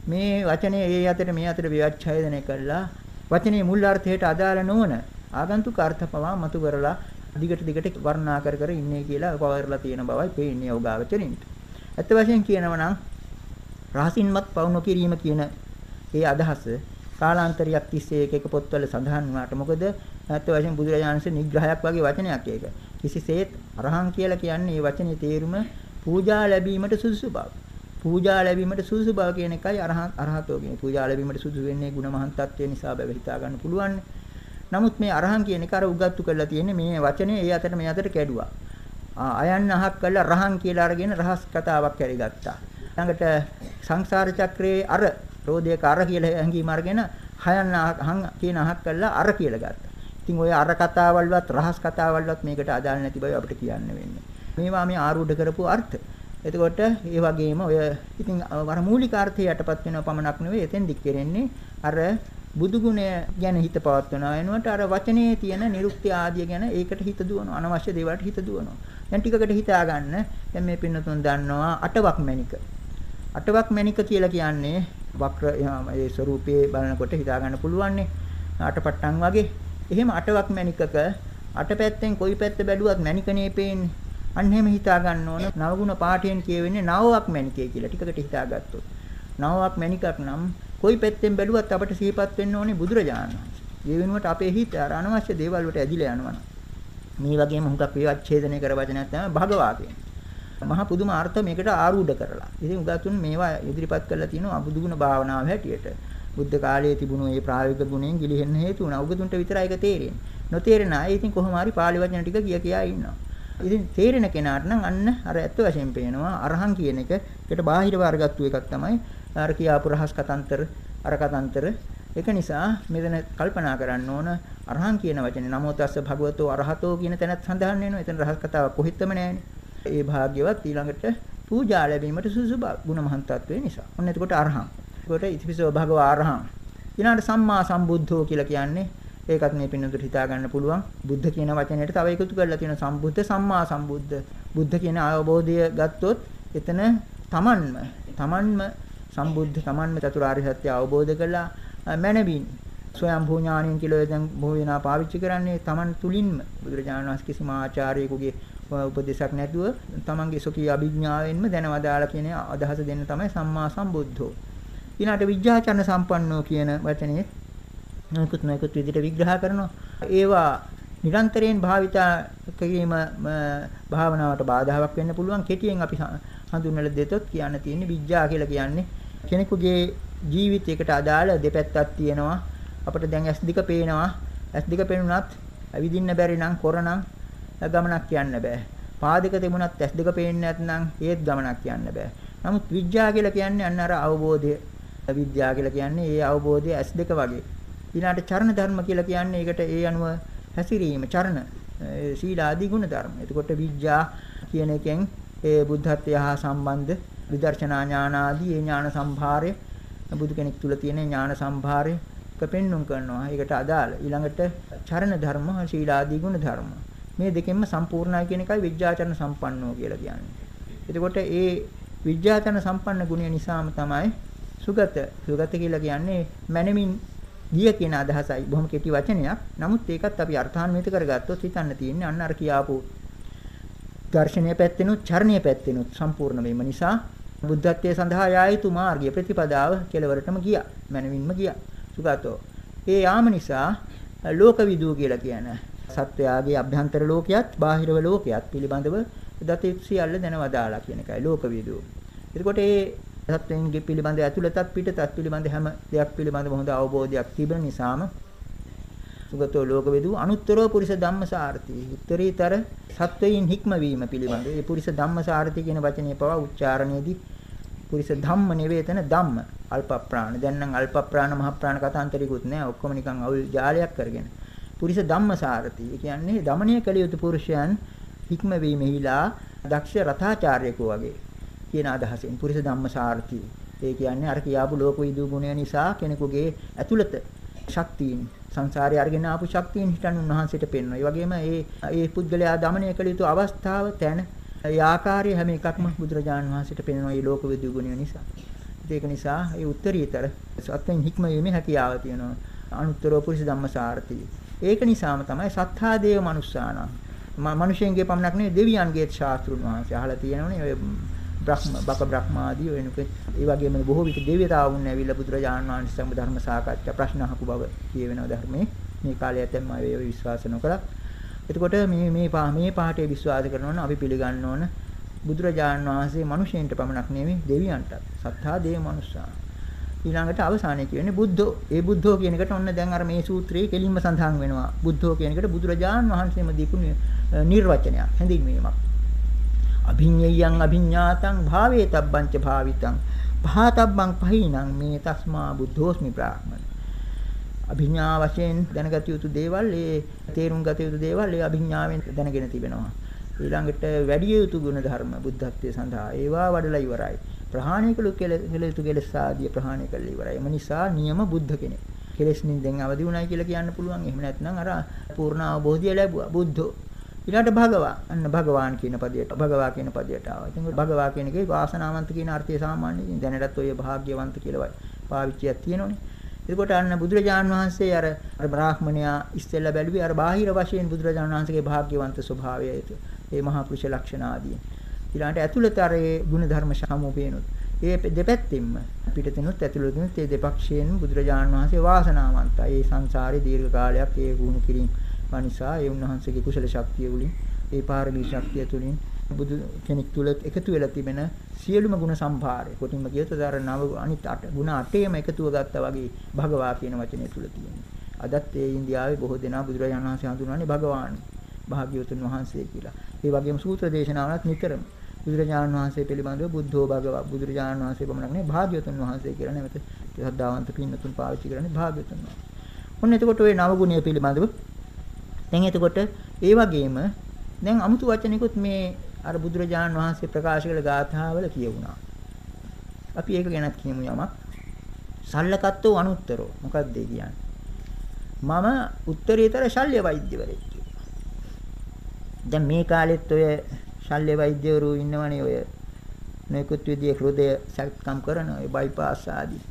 මේ වචනේ ඒ අතර මේ අතර විවච්ඡේදනය කළා වචනේ මුල් අර්ථයට අදාළ නොවන ආගන්තුක අර්ථ පවා මතු කරලා දිගට දිගට වර්ණනා කර කර ඉන්නේ කියලා පවර්ලා තියෙන බවයි පේන්නේ යෝගාවචරින්ට. ඇත්ත වශයෙන් කියනවා නම් රහසින්මත් පවු නොකිරීම කියන ඒ අදහස කාලාන්තරියක් තිස්සේ එක එක පොත්වල සඳහන් වුණාට මොකද නැත්නම් වශයෙන් බුදුරජාණන්සේ නිග්‍රහයක් වගේ වචනයක් ඒක. කිසිසේත් අරහං කියලා කියන්නේ මේ වචනේ තේරුම පූජා ලැබීමට සුදුසු බව. පූජා ලැබීමට සුදුසු බව කියන එකයි අරහත් අරහතෝ කියන්නේ. පූජා ලැබීමට සුදුසු වෙන්නේ ගුණමහන්තත්වය නිසා බව හිතා ගන්න පුළුවන්. නමුත් මේ අරහං කියන එක අර උගත්තු කරලා තියෙන්නේ මේ වචනේ ඒ අතර මේ අතර කැඩුවා. අයන්න අහක් කළා රහං කියලා අරගෙන රහස් කතාවක් කරගත්තා. ළඟට සංසාර චක්‍රයේ අර රෝධයක අර කියලා හැංගීම අරගෙන හයන්න හං කියන අහක් කළා අර කියලා ගත්තා. ඉතින් ওই අර කතාවල්වත් රහස් කතාවල්වත් මේකට අදාළ නැති බව අපිට කියන්න වෙන්නේ. මේවා මේ ආරූඪ කරපු අර්ථ. එතකොට ඒ වගේම ඔය ඉතින් වර මූලික අර්ථය යටපත් වෙනව පමණක් නෙවෙයි එතෙන් දික් කරන්නේ අර බුදු ගුණය ගැන හිත පවත්වනවා වෙනුවට අර වචනේ තියෙන නිරුක්ති ආදිය ගැන ඒකට හිත දුවනවා අනවශ්‍ය දේවල්ට හිත දුවනවා දැන් ටිකකට හිතා ගන්න දැන් මේ පින්නතුන් දන්නවා අටවක් මැනික අටවක් මැනික කියලා කියන්නේ වක්‍ර ඒ ස්වරූපයේ බලනකොට හිතා ගන්න පුළුවන්නේ අටපට්ටම් වගේ එහෙම අටවක් මැනිකක අටපැත්තෙන් කොයි පැත්ත බැලුවත් මැනිකනේ පේන්නේ. අන්න එහෙම හිතා ගන්න ඕන නවගුණ පාඨයෙන් කියවෙන්නේ නවවක් මැනිකේ කියලා ටිකකට හිතාගත්තොත්. නවවක් මැනිකක් නම් කොයි පැත්තෙන් බැලුවත් අපට සිහිපත් වෙන්න ඕනේ බුදුරජාණන් වහන්සේ. ඒ වෙනුවට අපේ හිත අර අනවශ්‍ය දේවල් වලට ඇදිලා යනවා. මේ වගේම හුඟක් විවච්ඡේදනය කර වචනයක් තමයි භගවා කියන්නේ. මහා පුදුම අර්ථ මේකට ආරූඪ කරලා. ඉතින් උගතුන් මේවා ඉදිරිපත් කරලා තිනවා බුදුගුණ භාවනාව හැටියට. බුද්ධ කාලයේ තිබුණු මේ ප්‍රායෝගික ගුණයෙන් ගිලිහෙන්න හේතු වුණා. උගතුන්ට විතරයි ඒක තේරෙන්නේ. නොතේරෙන අය ඉතින් කොහොම හරි පාළි වචන ටික කිය කියා ඉන්නවා. ඉතින් තේරෙන කෙනාට නම් අන්න අර ඇත්ත වශයෙන් පේනවා අරහං කියන එක ඒකට බාහිර වර්ගත්තු එකක් තමයි අර කියාපු රහස් කතන්තර අර කතන්තර ඒක නිසා මෙතන කල්පනා කරන්න ඕන අරහං කියන වචනේ නමෝ තස්ස භගවතෝ අරහතෝ කියන තැනත් සඳහන් වෙනවා. එතන රහස් කතාවක් කොහෙත්ම නැහැනේ. ඒ භාග්‍යවත් ඊළඟට පූජා ලැබීමට සුසු ගුණ මහන්තත්වය නිසා. ඔන්න එතකොට අරහං. කොට ඉතිපිසෝ භගවා අරහං. ඊළඟට සම්මා සම්බුද්ධෝ කියලා කියන්නේ ඒකත් මේ පින්නතුට හිතා ගන්න පුළුවන්. බුද්ධ කියන වචනයට තව එකතු කරලා තියෙන සම්බුද්ධ සම්මා සම්බුද්ධ. බුද්ධ කියන අවබෝධය ගත්තොත් එතන තමන්ම තමන්ම සම්බුද්ධ තමන්ම චතුරාර්ය සත්‍ය අවබෝධ කළා මනවින් ස්වයම්භූ ඥානින් කියලා දැන් බොහෝ වෙනා පාවිච්චි කරන්නේ තමන් තුලින්ම බුදුරජාණන් වහන්සේ කිසිම ආචාර්යෙකුගේ උපදේශක් නැතුව තමන්ගේ සොකී අභිඥාවෙන්ම දැනවදාලා කියන අදහස දෙන්න තමයි සම්මා සම්බුද්ධෝ. ඊළාට විඥාචරණ සම්පන්නෝ කියන වචනේ නොයෙකුත් නොයෙකුත් විදිහට විග්‍රහ කරනවා. ඒවා නිරන්තරයෙන් භාවිතා කිරීම භාවනාවට බාධාවක් වෙන්න පුළුවන්. කෙටියෙන් අපි හඳුන්වලා දෙතොත් කියන්න තියෙන්නේ විඥා කියලා කියන්නේ කෙනෙකුගේ ජීවිතයකට අදාළ දෙපැත්තක් තියෙනවා. අපිට දැන් S2 පේනවා. S2 පේනුනත් ඇවිදින්න බැරි නම් කොරනම් ගමනක් යන්න බෑ. පාදක තිබුණත් S2 පේන්නේ නැත්නම් ඒත් ගමනක් යන්න බෑ. නමුත් විඥා කියලා කියන්නේ අන්න අර අවබෝධය විද්‍යාව කියලා කියන්නේ ඒ අවබෝධය S2 වගේ. ඊළාට චරණ ධර්ම කියලා කියන්නේ ඒකට ඒ අනුව හැසිරීම චරණ සීල ආදී ගුණ ධර්ම. එතකොට විද්‍යා කියන එකෙන් ඒ බුද්ධත්වය හා සම්බන්ධ විදර්ශනා ඥාන ආදී ඒ ඥාන සම්භාරය බුදු කෙනෙක් තුල තියෙන ඥාන සම්භාරය පෙන්눔 කරනවා. ඒකට අදාළ ඊළඟට චරණ ධර්ම සීල ආදී ගුණ ධර්ම. මේ දෙකෙන්ම සම්පූර්ණයි කියන එකයි විද්‍යාචරණ සම්පන්නෝ කියලා කියන්නේ. එතකොට ඒ විද්‍යාචරණ සම්පන්න ගුණය නිසාම තමයි සුගත සුගත කියලා කියන්නේ මනමින් ගිය කියන අදහසයි බොහොම කෙටි වචනයක්. නමුත් ඒකත් අපි අර්ථාන්විත කරගත්තොත් හිතන්න තියෙන්නේ අන්න අර කියාපු දර්ශනීය පැත්තෙනුත් චරණීය පැත්තෙනුත් සම්පූර්ණ වීම නිසා බුද්ධත්වයේ සඳහා යා යුතු මාර්ගය ප්‍රතිපදාව කෙලවරටම ගියා. මනමින්ම ගියා. සුගතෝ. ඒ යාම නිසා ලෝකවිදූ කියලා කියන සත්වයාගේ අභ්‍යන්තර ලෝකයක් බාහිරව ලෝකයක් පිළිබඳව දත සියල්ල දැනවදාලා කියන එකයි ලෝකවිදූ. එතකොට ඒ සත්වයන්ගේ පිළිබඳ ඇතුළතත් පිටතත් පිළිබඳ හැම දෙයක් පිළිබඳව හොඳ අවබෝධයක් තිබෙන නිසාම සුගතෝ ලෝකවිදූ අනුත්තරෝ පුරිස ධම්මසාරති. උත්තරීතර සත්වයින් හික්මවීම පිළිබඳ ඒ පුරිස ධම්මසාරති කියන වචනේ පවා උච්චාරණයේදී පුරිස ධම්ම නෙවේතන ධම්ම අල්ප ප්‍රාණ. දැන් නම් අල්ප ප්‍රාණ මහ ප්‍රාණ කතාන්තරිකුත් නෑ. ඔක්කොම නිකන් අවුල් ජාලයක් කරගෙන. පුරිස ධම්මසාරති. ඒ කියන්නේ দমনය කළ යුතු පුරුෂයන් හික්මවීමෙහිලා දක්ෂ රථාචාර්යකෝ වගේ කියන අදහසෙන් පුරිස ධම්මසාරති. ඒ කියන්නේ අර කියාපු ලෝක විදූ ගුණය නිසා කෙනෙකුගේ ඇතුළත ශක්තියින් සංසාරේ අරගෙන ආපු ශක්තියින් හිටන් උන්වහන්සේට පෙන්වනවා. ඒ වගේම ඒ ඒ පුද්ගලයා দমনය කළ යුතු අවස්ථාව තැන ඒ ආකාරය හැම එකක්ම බුදුරජාණන් වහන්සේට පෙන්වන ඒ ලෝක විදූ ගුණය නිසා. ඒක නිසා ඒ උත්තරීතර සත්‍යයෙන් හික්ම වීමේ හැකියාව තියෙනවා. අනුත්තරෝ පුරිස ධම්මසාරති. ඒක නිසාම තමයි සත්තා දේව මනුස්සාන. මනුෂ්‍යයන්ගේ පමණක් නෙවෙයි දෙවියන්ගේත් ශාස්ත්‍රුන් වහන්සේ අහලා තියෙනවනේ ඔය බ්‍රහ්ම බක බ්‍රහ්මාදී ඔය නුක ඒ වගේම බොහෝ විට දෙවියතාවුන් ඇවිල්ලා බුදුරජාණන් වහන්සේ සම්බ ධර්ම සාකච්ඡා ප්‍රශ්න අහපු බව කියවෙනවා ධර්මයේ. මේ කාලේ ඇතැම්ම අය විශ්වාස නොකරත් එතකොට මේ මේ මේ පාඩේ විශ්වාස කරනවා නම් අපි පිළිගන්න ඕන බුදුරජාණන් වහන්සේ මිනිසෙන්ට පමණක් නෙවෙයි දෙවියන්ටත්. සත්තා දේව මනුස්සා ඊළඟට අවසානයේ කියන්නේ බුද්ධෝ. ඒ බුද්ධෝ කියන එකට ඔන්න දැන් අර මේ සූත්‍රයේ කෙලින්ම සඳහන් වෙනවා. බුද්ධෝ කියන එකට බුදුරජාන් වහන්සේම දීපු නිර්වචනයක්, හැඳින්වීමක්. අභිඤ්ඤයං අභිඤ්ඤාතං භාවේ තබ්බංච භාවිතං පහතබ්බං පහිනං මේ තස්මා බුද්ධෝස්මි බ්‍රාහ්මණ. අභිඥා වශයෙන් දැනගත යුතු දේවල් ඒ තේරුම් ගත යුතු දේවල් ඒ අභිඥාවෙන් දැනගෙන තිබෙනවා. ඊළඟට වැඩි යුතු ගුණ ධර්ම බුද්ධත්වයේ සඳහා ඒවා වඩලා ඉවරයි. ප්‍රහාණය කළු කෙල යුතු කෙලෙස් ආදී ප්‍රහාණය කළා ඉවරයි. එම නිසා නියම බුද්ධ කෙනෙක්. කෙලෙස් නින්දෙන් අවදි වුණයි කියලා කියන්න පුළුවන්. එහෙම නැත්නම් අර පූර්ණ අවබෝධය ලැබුවා. බුද්ධෝ. ඊළඟට භගවා. අන්න භගවාන් කියන පදයට භගවා කියන පදයට ආවා. ඉතින් භගවා කියන එකේ වාසනාවන්ත කියන අර්ථය සාමාන්‍යයෙන් දැනටත් ඔය භාග්‍යවන්ත කියලා පාවිච්චියක් තියෙනවනේ. එතකොට අන්න බුදුරජාණන් වහන්සේ අර අර බ්‍රාහ්මණයා ඉස්සෙල්ලා බැලුවේ අර බාහිර වශයෙන් බුදුරජාණන් වහන්සේගේ භාග්‍යවන්ත ස්වභාවය ඒ මහා පුරුෂ ලක්ෂණ ආදී. ඊළඟට ඇතුළත අර ඒ ගුණධර්ම සමුපේනොත් ඒ දෙපැත්තෙන්ම පිටතිනුත් ඇතුළතිනුත් ඒ දෙපක්ෂයෙන් බුදුරජාණන් වහන්සේ වාසනාවන්තයි. ඒ සංසාරේ දීර්ඝ කාලයක් ඒ වුණු කිරීම නිසා ඒ උන්වහන්සේගේ කුසල ශක්තිය උලින් ඒ පාරමී ශක්තිය තුලින් බුදු කෙනෙක් තුල එකතු වෙලා තිබෙන සියලුම ගුණ සම්භාරය කොටින්ම කියතොත් අර නව අනිත් අට ගුණ අටේම එකතුව ගත්තා වගේ භගවා කියන වචනේ තුල තියෙනවා. අදත් ඒ ඉන්දියාවේ බොහෝ දෙනා බුදුරජාණන් වහන්සේ හඳුන්වන්නේ භගවාන් භාග්‍යවතුන් වහන්සේ කියලා. ඒ වගේම සූත්‍ර දේශනාවලත් නිතරම බුදුරජාණන් වහන්සේ පිළිබඳව බුද්ධෝ භගව බුදුරජාණන් වහන්සේ පමණක් නෙවෙයි භාග්‍යවතුන් වහන්සේ කියලා නැවත ශ්‍රද්ධාවන්ත පින්නතුන් පාවිච්චි කරන්නේ භාග්‍යවතුන් වහන්සේ. ඔන්න එතකොට ওই නව ගුණය පිළිබඳව දැන් එතකොට ඒ වගේම දැන් අමුතු වචනිකුත් මේ අර බුදුරජාණන් වහන්සේ ප්‍රකාශ කළ ගාථාවල කියවුණා. අපි ඒක ගැනත් කියමු යමක්. සල්ලකත්තෝ අනුත්තරෝ මොකක්ද ඒ කියන්නේ? මම උත්තරීතර ශල්‍ය වෛද්‍යවරයෙක් කියලා. දැන් මේ කාලෙත් ඔය ශල්‍ය වෛද්‍යවරු ඉන්නවනේ ඔය නොයෙකුත් විදිහේ හෘදය සැකම් කරන ඔය බයිපාස් ආදී.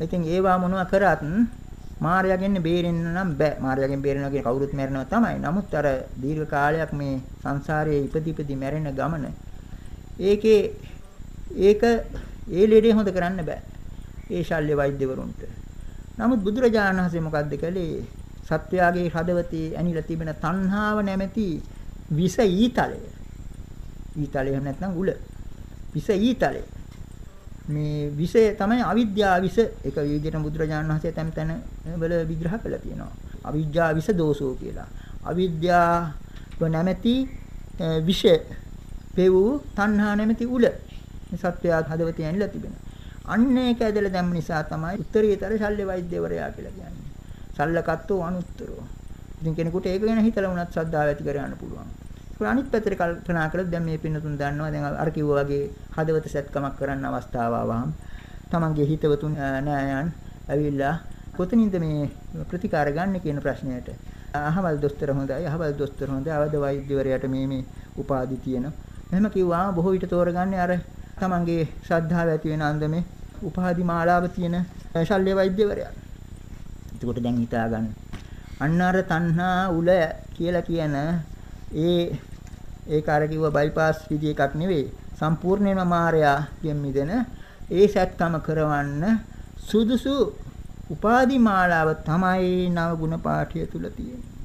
ඉතින් ඒවා මොනවා කරත් මාර්යාගෙන් බේරෙන්න නම් බෑ. මාර්යාගෙන් බේරෙනවා කියන කවුරුත් මැරෙනවා තමයි. නමුත් අර දීර්ඝ කාලයක් මේ සංසාරයේ ඉපදි ඉපදි මැරෙන ගමන ඒකේ ඒක ඒ ලෙඩේ හොඳ කරන්න බෑ. ඒ ශල්‍ය වෛද්‍යවරුන්ට. නමුත් බුදුරජාණන් වහන්සේ මොකද්ද කළේ? සත්වයාගේ හදවතේ ඇනිලා තිබෙන තණ්හාව නැමැති විස ඊතලය ඊතලය එහෙම නැත්නම් උල. විස ඊතලය. මේ විෂය තමයි අවිද්‍යාව විෂ එක විදිහට බුදුරජාණන් වහන්සේ තැන් තැන වල විග්‍රහ කළා තියෙනවා. අවිද්‍යාව විෂ දෝෂෝ කියලා. අවිද්‍යාව නැමැති විෂය පෙවූ තණ්හා නැමැති උල සත්‍යය හදවතේ ඇනිලා තිබෙනවා. අන්න ඒක ඇදලා දැම්ම නිසා තමයි උත්තරීතර ශල්‍ය වෛද්‍යවරයා කියලා කියන්නේ. සල්ලකත්තෝ අනුත්තරෝ. ඉතින් කෙනෙකුට ඒක ගැන හිතලා වුණත් ශ්‍රද්ධාව ඇති කරගන්න පුළුවන්. අනිත් පැත්තට කල්පනා කළොත් දැන් මේ පින්නතුන් දන්නවා දැන් අර කිව්වා වගේ හදවත සැත්කමක් කරන්න අවස්ථාව ආවහම තමන්ගේ හිතවතුන් නෑයන් ඇවිල්ලා කොතනින්ද මේ ප්‍රතිකාර ගන්න කියන ප්‍රශ්නයට අහවල් දොස්තර හොඳයි අහවල් දොස්තර හොඳයි අවද වෛද්‍යවරයාට මේ මේ උපාධි තියෙනවා එහෙම කිව්වා බොහෝ විට තෝරගන්නේ අර තමන්ගේ ශ්‍රද්ධාව ඇති වෙන අන්දමේ උපාධි මාලාව තියෙන ශල්‍ය වෛද්‍යවරයා. එතකොට දැන් හිතා ගන්න. අන්න අර තණ්හා උල කියලා කියන ඒ ඒක අර කිව්ව බයිපාස් විදි එකක් නෙවෙයි. සම්පූර්ණයෙන්ම මායя ගෙන් මිදෙන ඒ සත්කම කරවන්න සුදුසු උපාදි මාලාව තමයි නව ගුණ පාඨය තුල තියෙන්නේ.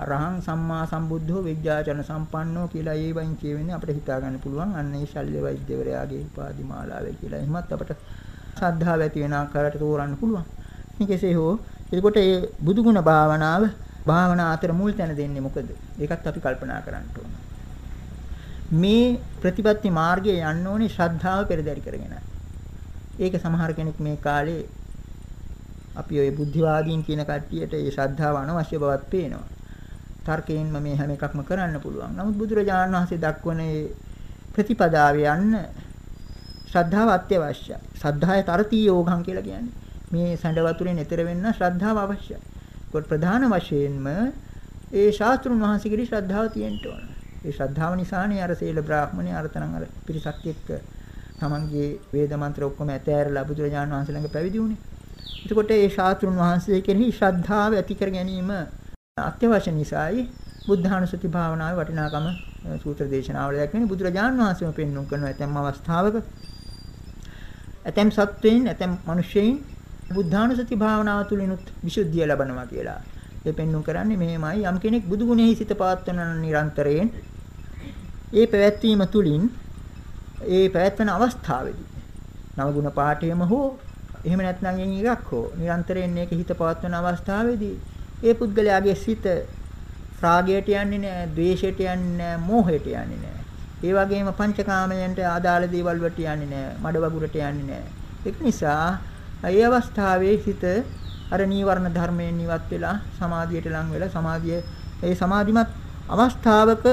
රහං සම්මා සම්බුද්ධෝ විද්‍යාචන සම්පන්නෝ කියලා ඒ වයින් කියවෙන්නේ අපිට හිතා ගන්න පුළුවන් අන්න ඒ ශල්්‍ය වෛද්‍යවරයාගේ උපාදි මාලාවේ කියලා. එහෙමත් අපිට ශ්‍රද්ධාව ඇති වෙන ආකාරයට තෝරන්න පුළුවන්. මේ කෙසේ හෝ එතකොට මේ බුදුගුණ භාවනාව භාවනා අතර මුල් තැන දෙන්නේ මොකද? ඒකත් අපි කල්පනා කරන්න ඕන. මේ ප්‍රතිපත්ති මාර්ගයේ යන්න ඕනේ ශ්‍රද්ධාව පෙරදරි කරගෙන. ඒක සමහර කෙනෙක් මේ කාලේ අපි ඔය බුද්ධිවාදීන් කියන කට්ටියට ඒ ශ්‍රද්ධාව අනවශ්‍ය බවත් පේනවා. තර්කයෙන්ම මේ හැම එකක්ම කරන්න පුළුවන්. නමුත් බුදුරජාණන් වහන්සේ දක්වන ප්‍රතිපදාවේ යන්න ශ්‍රද්ධාව අත්‍යවශ්‍යයි. ශ්‍රද්ධාය තරති යෝගං කියලා කියන්නේ. මේ සැඬ වතුරෙන් එතර වෙන්න ශ්‍රද්ධාව අවශ්‍යයි. ඒකට ප්‍රධාන වශයෙන්ම ඒ ශාස්ත්‍රුන් වහන්සේගේ ශ්‍රද්ධාව තියෙන්න ඕන. ඒ ශ්‍රද්ධාව නිසානේ අර සීල බ්‍රාහ්මණය අරතනම් අර පිරිසක් එක්ක තමන්ගේ වේද මන්ත්‍ර ඔක්කොම ඇතෑරලා බුදුරජාණන් වහන්සේ ළඟ පැවිදි වුණේ. එතකොට ඒ ශාස්ත්‍රුන් වහන්සේ කෙරෙහි ශ්‍රද්ධාව ඇති කර ගැනීම අත්‍යවශ්‍ය නිසායි බුද්ධානුස්සති භාවනාවේ වටිනාකම සූත්‍ර දේශනාවල දැක්වෙන බුදුරජාණන් වහන්සේම පෙන්වුම් කරන ඇතැම් අවස්ථාවක ඇතැම් සත්වයන් ඇතැම් මිනිසෙයින් බුද්ධානුස්සති භාවනාව තුළිනුත් විසුද්ධිය ලබනවා කියලා. ඒ පෙන්වුම් කරන්නේ මෙහෙමයි යම් කෙනෙක් බුදු ගුණෙහි සිත පවත්වන නිරන්තරයෙන් ඒ පැවැත්වීම තුළින් ඒ පැවැත්වන අවස්ථාවේදී නවගුණ පාඨයම හෝ එහෙම නැත්නම් එකක් හෝ නිරන්තරයෙන් මේක හිත පවත්වන අවස්ථාවේදී ඒ පුද්ගලයාගේ සිත රාගයට යන්නේ නැහැ, ද්වේෂයට යන්නේ නැහැ, මෝහයට යන්නේ නැහැ. ඒ වගේම පංචකාමයන්ට ආදාළ දේවල් වලට යන්නේ නැහැ, මඩ වගුරට යන්නේ නැහැ. ඒක නිසා ඒ අවස්ථාවේ සිත අර නීවරණ ධර්මයෙන් ඉවත් වෙලා සමාධියට ලං වෙලා සමාධිය ඒ සමාධිමත් අවස්ථාවක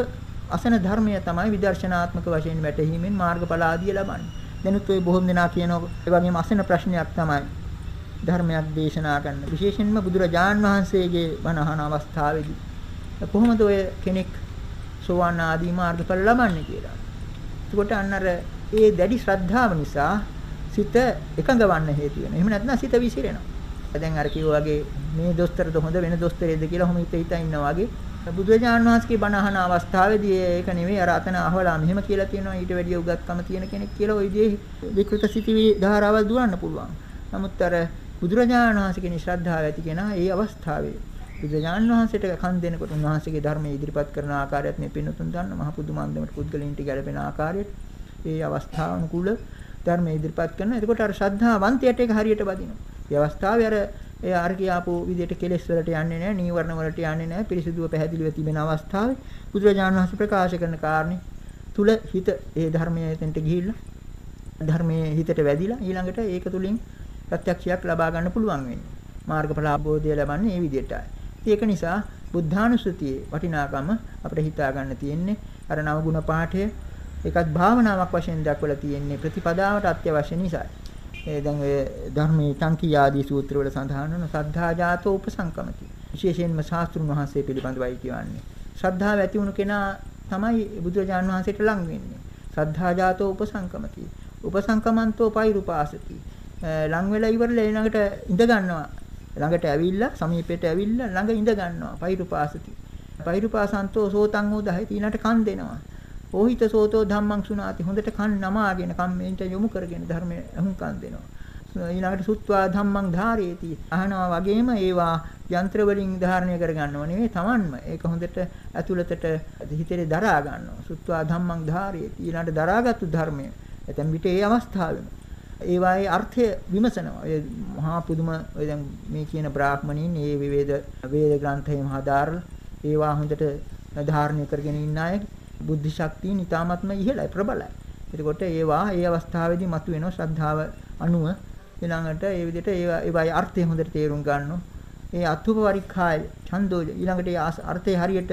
අසන ධර්මය තමයි විදර්ශනාත්මක වශයෙන් වැටහීමෙන් මාර්ගඵල ආදිය ලබන්නේ. දැනුත් ඔය බොහෝ දෙනා කියන ඒ වගේම අසන ප්‍රශ්නයක් තමයි ධර්මයක් දේශනා කරන විශේෂයෙන්ම බුදුරජාන් වහන්සේගේ බණ අහන අවස්ථාවේදී කොහොමද ඔය කෙනෙක් සෝවාන් ආදී මාර්ගඵල ලබන්නේ කියලා. එතකොට අන්න අර ඒ දැඩි ශ්‍රද්ධාව නිසා සිත එකඟවන්න හේතු වෙනවා. එහෙම නැත්නම් සිත විසිරෙනවා. දැන් අර කිව්වා වගේ මේ දොස්තරද හොඳ වෙන දොස්තරේද කියලා ඔහොම හිත හිත ඉන්නවා වගේ බුදුරජාණන් වහන්සේගේ බණ අහන අවස්ථාවේදී ඒක නෙවෙයි අර අතන අහවලා මෙහෙම කියලා තියෙනවා ඊට වැඩිය උගත්කම තියෙන කෙනෙක් කියලා ওই විදිහේ විකෘත සිටිවි ධාරාවල් දුවන්න පුළුවන්. නමුත් අර බුදුරජාණන් වහන්සේගේ ශ්‍රද්ධාව ඇති කෙනා ඒ අවස්ථාවේ බුදුරජාණන් වහන්සේට කන් දෙනකොට උන්වහන්සේගේ ධර්මයේ ඉදිරිපත් කරන ආකාරයත් මේ පින්නතුන් දන්න මහ පුදුමාන්දමට පුද්ගලයන්ට ගැලපෙන ආකාරයට ඒ අවස්ථානුකූල ධර්මයේ ඉදිරිපත් කරන. එතකොට අර ශ්‍රද්ධාවන්තයට ඒක හරියට බදිනවා. මේ අවස්ථාවේ අර ඒ අර කියාපු විදිහට කෙලෙස් වලට යන්නේ නැහැ, නීවරණ වලට යන්නේ නැහැ, පිරිසිදුව පැහැදිලිව තිබෙන අවස්ථාවේ බුදුරජාණන් වහන්සේ ප්‍රකාශ කරන කාරණේ තුල හිත ඒ ධර්මයේ එතෙන්ට ගිහිල්ලා ධර්මයේ හිතට වැදිලා ඊළඟට ඒක තුලින් ප්‍රත්‍යක්ෂයක් ලබා ගන්න පුළුවන් වෙන්නේ. මාර්ගඵල අවබෝධය ලබන්නේ මේ විදිහටයි. ඒක නිසා බුද්ධානුස්සතියේ වටිනාකම අපිට හිතා ගන්න තියෙන්නේ අර නවගුණ පාඨය ඒකත් භාවනාවක් වශයෙන් දක්වලා තියෙන්නේ ප්‍රතිපදාවට අත්‍යවශ්‍ය නිසායි. ඒ දැන් ඔය ධර්මයේ චංකී ආදී සූත්‍රවල සඳහන් වන සද්ධා ජාතෝ උපසංකමති. විශේෂයෙන්ම ශාස්ත්‍රුන් වහන්සේ පිළිබඳවයි කියවන්නේ. ශ්‍රද්ධාව ඇති වුණු කෙනා තමයි බුදුරජාණන් වහන්සේට ලං වෙන්නේ. සද්ධා ජාතෝ උපසංකමති. උපසංකමන්තෝ පෛරුපාසති. ලං වෙලා ඉවරලා ඊළඟට ඉඳ ගන්නවා. ළඟට ඇවිල්ලා සමීපයට ඇවිල්ලා ළඟ ඉඳ ගන්නවා. පෛරුපාසති. පෛරුපාසන්තෝ සෝතං උදහයි ඊළඟට කන් දෙනවා. ඕහිත සෝතෝ ධම්මං සුනාති හොඳට කන් නමාගෙන කම්මෙන්ට යොමු කරගෙන ධර්මය අහුම්කම් දෙනවා. ඊළඟට සුත්වා ධම්මං ධාරේති. අහනවා වගේම ඒවා යන්ත්‍ර වලින් ධාරණය කර ගන්නව නෙවෙයි Tamanම ඒක හොඳට ඇතුළතට හිතේ දරා ගන්නවා. සුත්වා ධම්මං ධාරේති. ඊළඟට දරාගත්තු ධර්මය. එතෙන් පිට ඒ අවස්ථාවෙම ඒවායේ අර්ථය විමසනවා. ඒ මහා පුදුම ඔය දැන් මේ කියන බ්‍රාහ්මණීන් මේ විවේද වේද ග්‍රන්ථයම හදාarලා ඒවා හොඳට ධාරණය කරගෙන ඉන්න අය බුද්ධ ශක්තිය ඊ타ත්ම ඉහළයි ප්‍රබලයි. එතකොට ඒවා ඒ අවස්ථාවේදී මතුවෙන ශ්‍රද්ධාව අනුව ඊළඟට ඒ විදිහට ඒවා ඒවායේ අර්ථය හොඳට තේරුම් ගන්නවා. ඒ අතුප පරික්ඛාය ඡන්දෝ ඊළඟට ඒ අර්ථය හරියට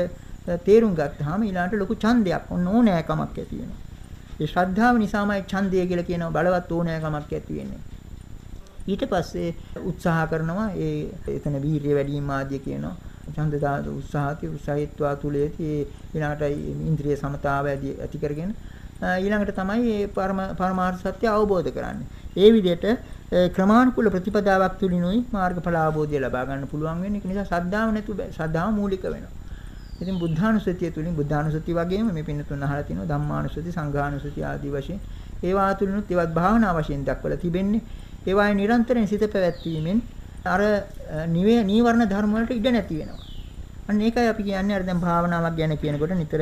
තේරුම් ගත්තාම ඊළඟට ලොකු ඡන්දයක් ඔන්න ඕනෑකමක් ඇති වෙනවා. ඒ ශ්‍රද්ධාව නිසාමයි ඡන්දය කියලා කියන බලවත් ඕනෑකමක් ඇති වෙන්නේ. ඊට පස්සේ උත්සාහ කරනවා ඒ එතන වීරිය වැඩි වීම ආදිය කියනවා. ඡන්ද දාන උත්සාහති උත්සාහිත්වා තුලේති ඊළඟට ඉන්ද්‍රිය සමතාව ඇති කරගෙන ඊළඟට තමයි මේ පරම පරමාර්ථ සත්‍ය අවබෝධ කරන්නේ. ඒ විදිහට ක්‍රමානුකූල ප්‍රතිපදාවක් තුලිනුයි මාර්ගඵල අවබෝධය ලබා ගන්න පුළුවන් වෙන්නේ. ඒක නිසා ශ්‍රද්ධාව නැතු ශ්‍රද්ධාව මූලික වෙනවා. ඉතින් බුද්ධානුස්සතිය තුලින් බුද්ධානුස්සතිය වගේම මේ පින්න තුන අහලා තිනවා ධම්මානුස්සති සංඝානුස්සති ආදී වශයෙන් ඒවා තුලිනුත් ඒවත් භාවනා වශයෙන් දක්වලා තිබෙන්නේ. ඒවායේ නිරන්තරයෙන් සිත පැවැත්වීමෙන් අර නිවේ නීවරණ ධර්ම වලට ඉඩ නැති වෙනවා. අන්න ඒකයි අපි කියන්නේ අර දැන් භාවනාවක් ගැන කියනකොට නිතර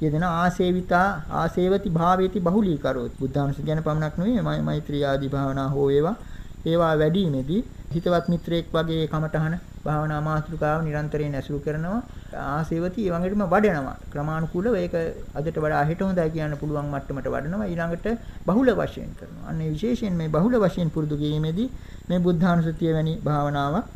යෙදෙන ආසේවිතා ආසේවති භාවේති බහුලී කරොත් බුද්ධාංශ ගැන පමණක් නෙවෙයි මෛත්‍රී ආදී භාවනා හෝ ඒවා ඒවා වැඩිමේදී හිතවත් මිත්‍රයෙක් වගේ කමටහන භාවනා මාතෘකාව නිරන්තරයෙන් ඇසුරු කරනවා. ආසේවති ඒ වගේම වඩනවා. ක්‍රමානුකූලව ඒක අදට වඩා හෙට හොඳයි කියන්න පුළුවන් මට්ටමට වඩනවා. ඊළඟට බහුල වශයෙන් කරනවා. අන්න විශේෂයෙන් මේ බහුල වශයෙන් පුරුදු කිරීමේදී මේ බුද්ධානුසතිය වැනි භාවනාවක්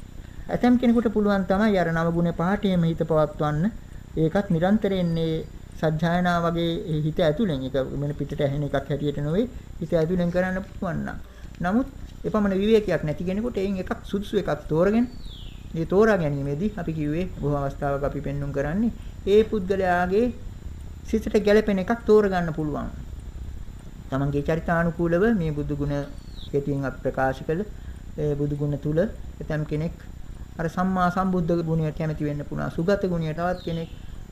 ඇතම් කෙනෙකුට පුළුවන් තමයි අර නව ගුණ පහටේම හිත පවත්වන්න. ඒකත් නිරන්තරයෙන් මේ සත්‍යයනා වගේ හිත ඇතුලෙන් ඒක මෙන්න පිටට ඇහෙන එකක් හැටියට නෙවෙයි හිත ඇතුලෙන් කරන්න පුළුවන් නමුත් එපමණ විවේකයක් නැති කෙනෙකුට එයින් එකක් සුදුසු එකක් තෝරගෙන ඒ තෝරා ගැනීමේදී අපි කිව්වේ බොහෝ අවස්ථාවක අපි පෙන්눔 කරන්නේ ඒ පුද්ගලයාගේ සිතට ගැළපෙන එකක් තෝරගන්න පුළුවන්. තමන්ගේ චරිතානුකූලව මේ බුදු ගුණ කෙටියෙන් අප ප්‍රකාශ කළ ඒ බුදු ගුණ තුල ඇතම් කෙනෙක් අර සම්මා සම්බුද්ධ ගුණය කැමති වෙන්න පුළුවන්. සුගත ගුණය තවත් කෙනෙක්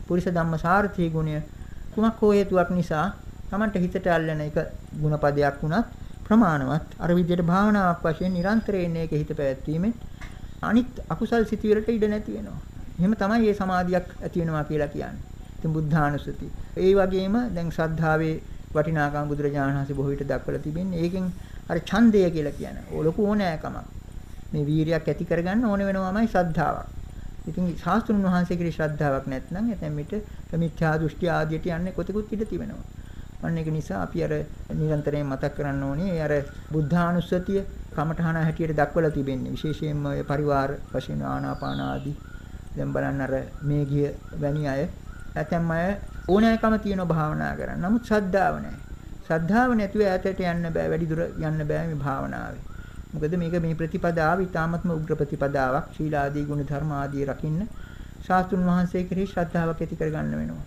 පුරිස ධම්ම සාර්ථී ගුණය කුමක් හෝ හේතුවක් නිසා තමන්ට හිතට අල්ලන එක ಗುಣපදයක් වුණත් ප්‍රමාණවත් අර විදිහට භාවනාවක් වශයෙන් නිරන්තරයෙන් ඒක හිත පැවැත්වීමෙන් අනිත් අකුසල් සිතිවිලට ඉඩ නැති වෙනවා. එහෙම තමයි මේ සමාධියක් ඇති වෙනවා කියලා කියන්නේ. ඉතින් බුද්ධානුස්සති. ඒ වගේම දැන් ශ්‍රද්ධාවේ වටිනාකම් බුදුරජාණන් වහන්සේ බොහෝ විට දක්වලා තිබෙන්නේ. ඒකෙන් අර ඡන්දය කියලා කියන්නේ. ලොකු ඕනෑකමක්. මේ වීරියක් ඇති කරගන්න ඕන වෙනවාමයි ශ්‍රද්ධාවක්. ඉතින් ශාස්ත්‍රුන් වහන්සේ කිරි ශ්‍රද්ධාවක් නැත්නම් එතෙන් මිට මිත්‍යා දෘෂ්ටි ආදියට යන්නේ කොතෙකුත් ඉඩ තිබෙනවා. අන්න ඒක නිසා අපි අර නිරන්තරයෙන් මතක් කරන්න ඕනේ අර බුද්ධානුස්සතිය කමඨහන හැටියට දක්වලා තිබෙන්නේ. විශේෂයෙන්ම ඔය පරිවාර වශයෙන් ආනාපාන ආදී දැන් බලන්න අර මේ ගිය වැනි අය ඇතැම් අය ඕනෑකම තියෙන භාවනා කරන්න. නමුත් ශ්‍රද්ධාව නැහැ. ශ්‍රද්ධාව නැතුව ඈතට යන්න බෑ. වැඩි දුර යන්න බෑ මේ භාවනාවේ. මොකද මේක මේ ප්‍රතිපදාව ඊ타මත්ම උග්‍ර ප්‍රතිපදාවක්. ශීලාදී ගුණ ධර්ම ආදී රකින්න ශාස්ත්‍රුන් වහන්සේ කෙරෙහි ශ්‍රද්ධාවක් ඇති කරගන්න වෙනවා.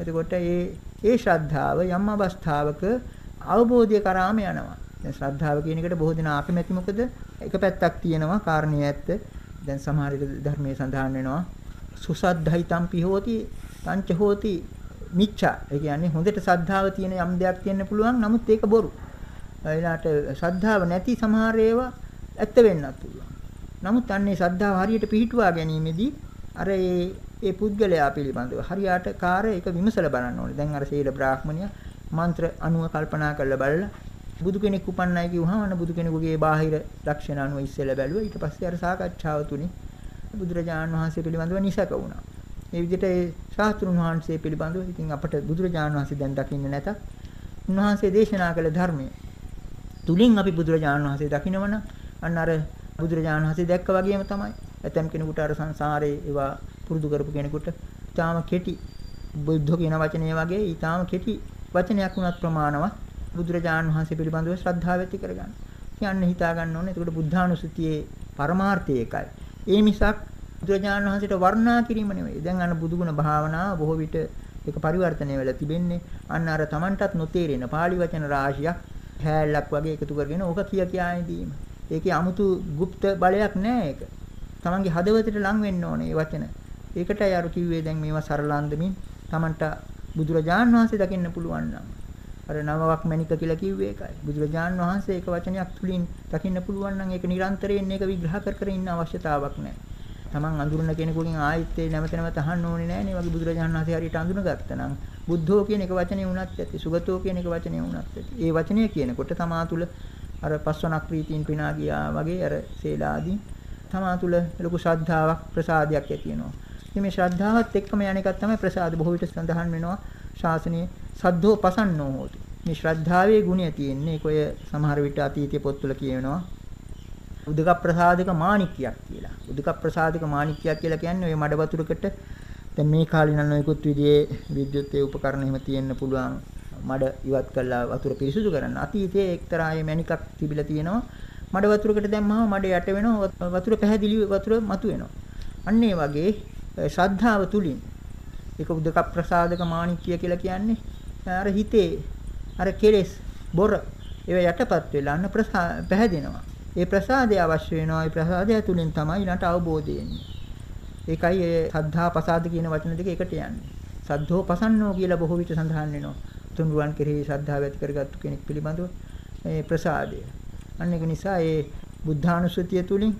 එතකොට ඒ ඒ ශ්‍රද්ධාව යම් අවස්ථාවක අවබෝධය කරාම යනවා. දැන් ශ්‍රද්ධාව කියන එකට බොහෝ දෙනා අකමැති මොකද එක පැත්තක් තියෙනවා කාරණේ ඇත්ත. දැන් සමහර ධර්මයේ සඳහන් වෙනවා සුසද්ධයිතම්පි හෝති තංච හෝති මිච්ඡා. ඒ කියන්නේ හොඳට ශ්‍රද්ධාව තියෙන යම් දෙයක් තියෙන්න පුළුවන්. නමුත් ඒක බොරු. ඊළාට ශ්‍රද්ධාව නැති සමහර ඒවා ඇත්ත වෙන්නත් පුළුවන්. නමුත් අන්නේ ශ්‍රද්ධාව හරියට පිහිටුවා ගැනීමේදී අර ඒ ඒ පුද්ගලයා පිළිබඳව හරියට කාර්ය ඒක විමසලා බලන්න ඕනේ. දැන් අර සීල බ්‍රාහ්මණය මන්ත්‍ර අනුව කල්පනා කරලා බලලා බුදු කෙනෙක් උපන්නයි කිව්වහම අන්න බුදු කෙනෙකුගේ බාහිර ලක්ෂණ අනුව ඉස්සෙල්ලා බැලුවා. ඊට පස්සේ අර සාකච්ඡාව තුනේ බුදුරජාණන් වහන්සේ පිළිබඳව නිසක වුණා. මේ විදිහට ඒ ශාස්ත්‍රුන් වහන්සේ පිළිබඳව ඉතින් අපට බුදුරජාණන් වහන්සේ දැන් දකින්න නැතත් උන්වහන්සේ දේශනා කළ ධර්මයේ තුලින් අපි බුදුරජාණන් වහන්සේ දකිනවනම් අන්න අර බුදුරජාණන් වහන්සේ දැක්ක වගේම තමයි. ඇතම් කෙනෙකුට අර සංසාරේ ඒවා පුරුදු කරපු කෙනෙකුට ඊටාම කෙටි බුද්ධ කියන වචනේ වගේ ඊටාම කෙටි වචනයක් වුණත් ප්‍රමාණවත් බුදුරජාණන් වහන්සේ පිළිබඳව ශ්‍රද්ධාව ඇති කරගන්න. කියන්න හිතා ගන්න ඕනේ. එතකොට බුද්ධානුස්සතියේ පරමාර්ථය එකයි. ඒ මිසක් බුදුරජාණන් වහන්සේට වර්ණනා කිරීම නෙවෙයි. දැන් අන්න බුදුගුණ භාවනාව බොහෝ විට ඒක පරිවර්තනය වෙලා තිබෙන්නේ. අන්න අර Tamanටත් නොතේරෙන pāli වචන රාශියක් හැලලක් වගේ එකතු කරගෙන ඕක කිය කියා ඉදීම. ඒකේ 아무තු গুপ্ত බලයක් නෑ ඒක. Tamange හදවතට ලං වෙන්න ඕනේ මේ වචන. ඒකටයි අර කිව්වේ දැන් මේවා සරලන්දමින් Tamanට බුදුරජාන් වහන්සේ දකින්න පුළුවන් නම් අර නවවක් මණික කියලා කිව්වේ ඒකයි. බුදුරජාන් වහන්සේ ඒක වචනයක් තුලින් දකින්න පුළුවන් නම් ඒක නිරන්තරයෙන් මේක විග්‍රහ කර කර ඉන්න අවශ්‍යතාවක් නැහැ. Taman අඳුරන කෙනෙකුගෙන් ආයෙත් නැවත නැවත අහන්න ඕනේ නැහැ නේ වගේ බුදුරජාණන් වහන්සේ හරියට අඳුනගත්තා නම් බුද්ධෝ කියන එක වචනේ වුණත් ඇති සුගතෝ කියන එක වචනේ වුණත් ඇති. ඒ වචනය කියනකොට තමා තුල අර පස්වනක් ප්‍රීතියින් පිනා ගියා වගේ අර සේලාදී තමා තුල ලොකු ශ්‍රද්ධාවක් ප්‍රසාදයක් ඇති වෙනවා. ඉතින් මේ ශ්‍රද්ධාවත් එක්කම යන එකක් තමයි ප්‍රසාද බොහෝ විට සඳහන් වෙනවා ශාසනයේ සද්ධෝ පසන්නෝ හෝති. මේ ශ්‍රද්ධාවේ ගුණය තියෙන්නේ ඒක ඔය සමහර විට අතීතයේ පොත්වල කියවෙනවා උදක ප්‍රසාදක මාණික්කයක් කියලා. උදක ප්‍රසාදක මාණික්කයක් කියලා කියන්නේ ඔය මඩ වතුරකට දැන් මේ කාලේ නම් නොයෙකුත් විදිහේ විද්‍යුත් ඒ උපකරණ එහෙම තියෙන්න පුළුවන් මඩ ඉවත් කරලා වතුර පිරිසුදු කරන්න. අතීතයේ එක්තරා ආයේ මණිකක් තිබිලා තියෙනවා. මඩ වතුරකට දැම්මම මඩ යට වෙනවා වතුර පැහැදිලි වතුර මතුවෙනවා. අන්න ඒ වගේ ශ්‍රද්ධාව තුලින් ඒක උදක ප්‍රසාදක මාණික්කය කියලා කියන්නේ අර හිතේ අර කෙලෙස් බොර ඒව යටපත් වෙලා අන්න පැහැදෙනවා. ඒ ප්‍රසාදය අවශ්‍ය වෙනවා. ඒ ප්‍රසාදය තුලින් තමයි ඊළඟට අවබෝධය එන්නේ. ඒකයි ඒ සද්ධා පසාද කියන වචන දෙක එකට යන්නේ. සද්ධෝ පසන්නෝ කියලා බොහෝ විට සඳහන් වෙනවා. තුන්රුවන් කෙරෙහි ශ්‍රද්ධාව ඇති කරගත්තු කෙනෙක් පිළිබඳව මේ ප්‍රසාදය. අන්න ඒක නිසා ඒ බුද්ධානුස්සතිය තුලින්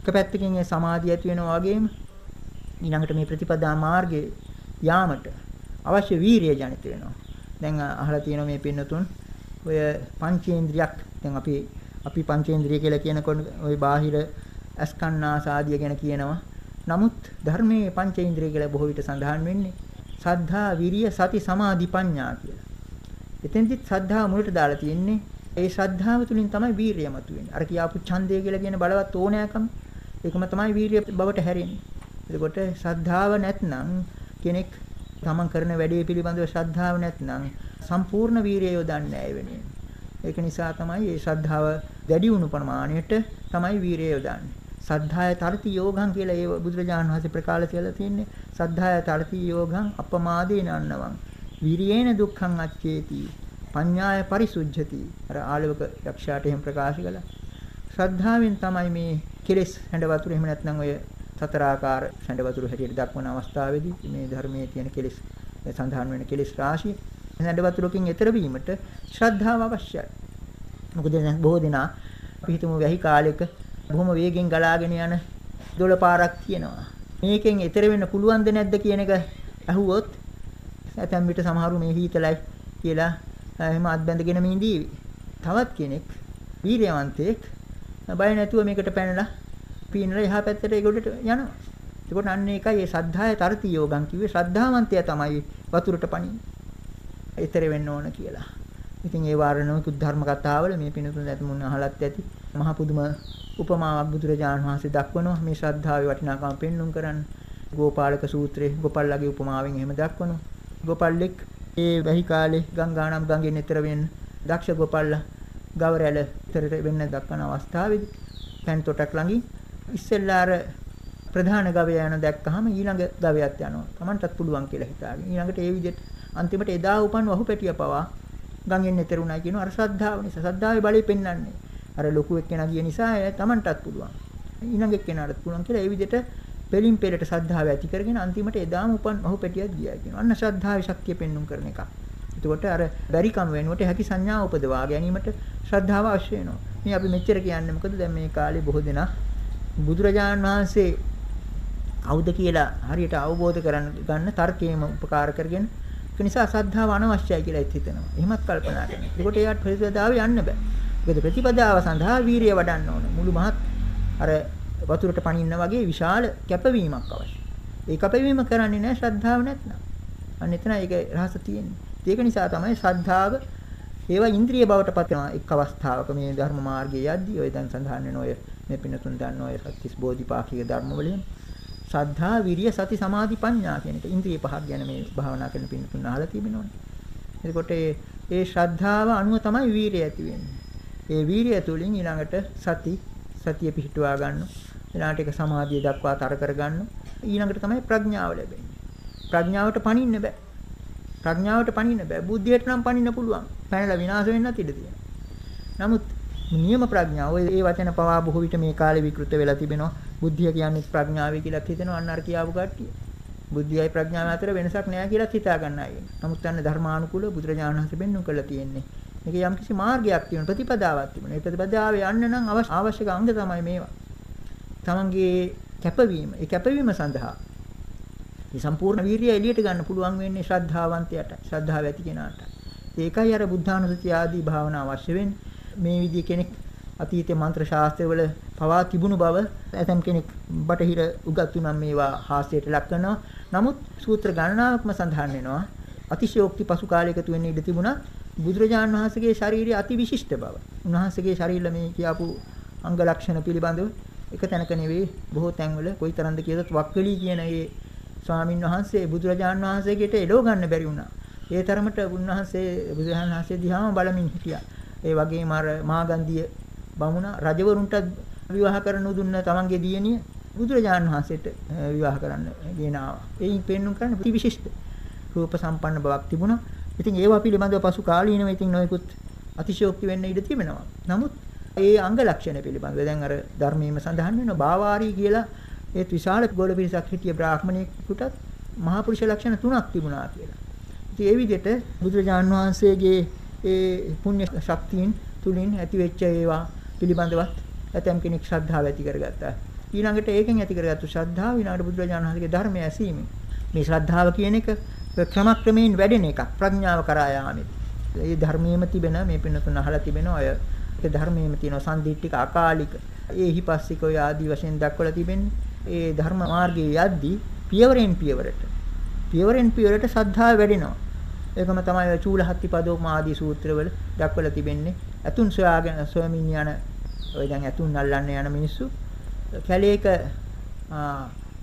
එක පැත්තකින් ඒ සමාධිය ඇති වෙනවා වගේම ඊළඟට මේ ප්‍රතිපදා මාර්ගයේ යාමට අවශ්‍ය වීරිය ජනිත වෙනවා. දැන් අහලා තියෙනවා මේ පින්නතුන් ඔය පංචේන්ද්‍රියක් දැන් අපි අපි පංචේන්ද්‍රිය කියලා කියනකොට ওই බාහිර අස්කන්නාසාදිය ගැන කියනවා. නමුත් ධර්මයේ පංචේන්ද්‍රිය කියලා බොහෝ විට සඳහන් වෙන්නේ සද්ධා, විරිය, සති, සමාධි, ප්‍රඥා කියලා. එතෙන්දිත් සද්ධා මුලට දාලා තියෙන්නේ ඒ ශ්‍රද්ධාව තුලින් තමයි වීරිය මතුවෙන්නේ. අර කියාපු ඡන්දය කියලා කියන බලවත් ඕනෑකම ඒකම තමයි වීරිය බවට හැරෙන්නේ. එතකොට ශ්‍රද්ධාව නැත්නම් කෙනෙක් තමන් කරන වැඩේ පිළිබඳව ශ්‍රද්ධාව නැත්නම් සම්පූර්ණ වීරිය යොදන්නේ නැහැ වෙන්නේ. ඒක නිසා තමයි මේ ශ්‍රද්ධාව දැඩි වුණු ප්‍රමාණයට තමයි වීරිය යොදන්නේ. සද්ධාය තරති යෝගං කියලා ඒ බුදුරජාණන් වහන්සේ ප්‍රකාශ කියලා තියෙන්නේ. සද්ධාය තරති යෝගං අපමාදේන අන්නවං. විරියේන දුක්ඛං අච්චේති. පඤ්ඤාය පරිසුද්ධති. අර ආලවක යක්ෂයාට එහෙම ප්‍රකාශ කළා. ශ්‍රද්ධාවෙන් තමයි මේ කෙලෙස් හැඬ වතුර එහෙම නැත්නම් ඔය සතරාකාර හැඬ වතුර හැටියට දක්වන අවස්ථාවේදී මේ ධර්මයේ තියෙන කෙලෙස් සඳහන් වෙන කෙලෙස් රාශිය හැඬ වතුරකින් එතර වීමට ශ්‍රද්ධාව අවශ්‍යයි. මොකද දැන් බොහෝ දෙනා අපි හිතමු වැහි කාලයක බොහොම වේගෙන් ගලාගෙන යන දොළ පාරක් තියෙනවා. මේකෙන් එතර වෙන්න පුළුවන්ද නැද්ද කියන එක අහුවොත් ඇතැම් විට සමහරු මේ හීතලයි කියලා එහෙම අත්බැඳගෙන මේ ඉඳීවි. තවත් කෙනෙක් වීරයවන්තයෙක් බය නැතුව මේකට පැනලා පීනලා එහා පැත්තට ඒගොල්ලට යනවා. එතකොට අන්න ඒකයි මේ සද්ධාය තරති යෝගං කිව්වේ ශ්‍රද්ධාවන්තයා තමයි වතුරට පණින්නේ. ඊතර වෙන්න ඕන කියලා. ඉතින් ඒ වාරණෝකුත් ධර්ම කතාවල මේ පිනුතුන් ඇතුමුන් අහලත් ඇති. මහ පුදුම උපමාවක් බුදුරජාණන් වහන්සේ දක්වනවා මේ ශ්‍රද්ධාවේ වටිනාකම පෙන්눔 කරන්න. ගෝපාලක සූත්‍රයේ ගෝපල්ලාගේ උපමාවෙන් එහෙම දක්වනවා. ගෝපල්ලෙක් ඒ වැහි කාලේ ගංගානම් ගඟෙන් එතර වෙන්න දක්ෂ ගෝපල්ලා ගවරැල ඉතරට වෙන්න දක්වන අවස්ථාවේදී පෑන් තොටක් ළඟින් ඉස්සෙල්ලා අර ප්‍රධාන ගවයා යන දැක්කහම ඊළඟ ගවයාත් යනවා. Tamanටත් පුළුවන් කියලා හිතාගෙන. ඊළඟට ඒ විදිහට අන්තිමට එදා උපන් වහු පැටිය පවා ගඟෙන් එතරුණා කියන අර ශ්‍රද්ධාව නිසා. ශ්‍රද්ධාවේ බලය පෙන්වන්නේ. අර ලොකු එක්කෙනා ගිය නිසා Tamanටත් පුළුවන්. ඊළඟ එක්කෙනාටත් පුළුවන් කියලා ඒ විදිහට පෙලින් පෙලට ශ්‍රද්ධාව ඇති කරගෙන අන්තිමට එදාම උපන් වහු පැටියක් ගියා කියනවා. අන්න ශ්‍රද්ධාවේ ශක්තිය පෙන්눔 කරන එකක්. එතකොට අර බැරිකම වෙනුවට හැකි සංඥා උපදවා ගැනීමට ශ්‍රද්ධාව අවශ්‍ය වෙනවා. මේ අපි මෙච්චර කියන්නේ මොකද දැන් මේ කාලේ බොහෝ දෙනා බුදුරජාණන් වහන්සේ කවුද කියලා හරියට අවබෝධ කරගන්න ගන්න තර්කයේම උපකාර කරගෙන ඒක නිසා ශ්‍රද්ධාව අනවශ්‍යයි කියලා හිතෙනවා. එහෙමත් කල්පනා කරනවා. ඒකට එයාට ප්‍රතිපදාව යන්න බෑ. මොකද ප්‍රතිපදාව සඳහා වීරිය වඩන්න ඕන. මුළු මහත් අර වතුරට පනින්න වගේ විශාල කැපවීමක් අවශ්‍යයි. ඒ කැපවීම කරන්නේ නැහැ ශ්‍රද්ධාව නැත්නම්. අන්න එතන ඒක රහස තියෙන්නේ. ඒක නිසා තමයි ශ්‍රද්ධාව ඒවා ඉන්ද්‍රිය බවට පත් වෙනවා එක් අවස්ථාවක මේ ධර්ම මාර්ගයේ යද්දී ඔය දැන් සඳහන් වෙන ඔය මේ පිනතුන් දන්න ඔය සත්‍තිස් බෝධිපාක්ෂික ධර්ම වලින් ශ්‍රද්ධා විරිය සති සමාධි ප්‍රඥා කියන එක ඉන්ද්‍රිය පහක් ගැන මේ භාවනා කරන පිනතුන් අහලා තිබෙනවනේ. එතකොට ඒ ශ්‍රද්ධාව අනුව තමයි වීරිය ඇති වෙන්නේ. ඒ වීරිය තුලින් ඊළඟට සති සතිය පිහිටුවා ගන්න. ඊළඟට ඒක සමාධිය දක්වා තර කර ගන්න. ඊළඟට තමයි ප්‍රඥාව ලැබෙන්නේ. ප්‍රඥාවට පණින්න බෑ. ප්‍රඥාවට පණින්න බෑ. බුද්ධියට නම් පණින්න පුළුවන්. පැනලා විනාශ වෙන්නත් ඉඩ තියෙනවා. නමුත් නියම ප්‍රඥාව ඔය ඒ වචන පවා බොහෝ විට මේ කාලේ විකෘත වෙලා තිබෙනවා. බුද්ධිය කියන්නේ ප්‍රඥාවයි කියලා හිතෙනවා අන්න අර කියාපු කට්ටිය. බුද්ධියයි ප්‍රඥාව අතර වෙනසක් නැහැ කියලා හිතා ගන්න අය. නමුත් අන්න ධර්මානුකූල බුදුරජාණන් වහන්සේ බෙන්නුම් කළා තියෙන්නේ. මේක යම්කිසි මාර්ගයක් තියෙන ප්‍රතිපදාවක් තිබුණා. ඒ ප්‍රතිපදාවේ යන්න නම් අවශ්‍ය අංග තමයි මේවා. තමන්ගේ කැපවීම, ඒ කැපවීම සඳහා මේ සම්පූර්ණ වීරිය එළියට ගන්න පුළුවන් වෙන්නේ ශ්‍රද්ධාවන්තයට, ශ්‍රද්ධාව ඇති කෙනාට. ඒකයි අර බුද්ධානුසතිය ආදී භාවනා අවශ්‍ය වෙන්නේ. මේ විදිහ කෙනෙක් අතීතේ මන්ත්‍ර ශාස්ත්‍රවල පවා තිබුණු බව ඇතම් කෙනෙක් බටහිර උගත් උනම් මේවා හාස්‍යයට ලක් කරනවා. නමුත් සූත්‍ර ගණනාවක්ම සඳහන් වෙනවා. අතිශයෝක්ති පසු කාලයකතු වෙන්න ඉඩ තිබුණා. බුදුරජාණන් වහන්සේගේ ශාරීරික අති විශිෂ්ට බව. උන්වහන්සේගේ ශරීර මේ කියපු අංග ලක්ෂණ පිළිබඳව එක තැනක නෙවෙයි බොහෝ තැන්වල කොයිතරම්ද කියතත් වක්කලි කියන ඒ ස්වාමින් වහන්සේ බුදුරජාණන් වහන්සේගෙට එළව ගන්න බැරි වුණා. ඒ තරමට උන්වහන්සේ බුදුරජාණන් වහන්සේ දිහාම බලමින් හිටියා. ඒ වගේම අර මාගන්ධිය බමුණ රජවරුන්ට විවාහ කරන දුන්න තමන්ගේ දියණිය බුදුරජාණන් වහන්සේට විවාහ කරන්න ගෙන ආවා. එයින් පෙන්වුම් කරන්න ප්‍රතිවිශිෂ්ට රූප සම්පන්න බවක් තිබුණා. ඉතින් ඒවා පිළිබඳව පසු කාලීනව ඉතින් නොයෙකුත් අතිශයෝක්ති වෙන්න ඉඩ තිබෙනවා. නමුත් ඒ අංග ලක්ෂණ පිළිබඳව දැන් අර ධර්මයේම සඳහන් වෙනවා බාවාරී කියලා ඒත් විශාල ගොඩ පිරිසක් හිටිය බ්‍රාහ්මණයෙකුටත් මහා පුරුෂ ලක්ෂණ තුනක් තිබුණා කියලා. ඉතින් ඒ විදිහට බුදුරජාන් වහන්සේගේ ඒ පුණ්‍ය ශක්තියින් තුලින් ඇති වෙච්ච ඒවා පිළිබඳවත් ඇතම් කෙනෙක් ශ්‍රද්ධාව ඇති කරගත්තා. ඊළඟට ඒකෙන් ඇති කරගත්තු ශ්‍රද්ධාව ඊළඟට බුදුරජාණන් වහන්සේගේ ධර්මය ඇසීමෙන් මේ ශ්‍රද්ධාව කියන එක ක්‍රමක්‍රමයෙන් වැඩෙන එකක් ප්‍රඥාව කරා යාමේ. ඒ ධර්මයේම තිබෙන මේ පින්නතුන් අහලා තිබෙන අය ඒ ධර්මයේම තියෙන සම්දිට්ඨික අකාලික ඒහිපස්සික ඔය ආදි වශයෙන් දක්වලා තිබෙන්නේ. ඒ ධර්ම මාර්ගයේ යද්දී පියවරෙන් පියවරට පියවරෙන් පියවරට ශ්‍රද්ධාව වැඩෙනවා. ඒකම තමයි චූලහත්ති පදෝම ආදී සූත්‍රවල දක්වලා තිබෙන්නේ. අතුන් සොයාගෙන සොයමින් යන ඔය දැන් අතුන් අල්ලන්න යන මිනිස්සු කැලේක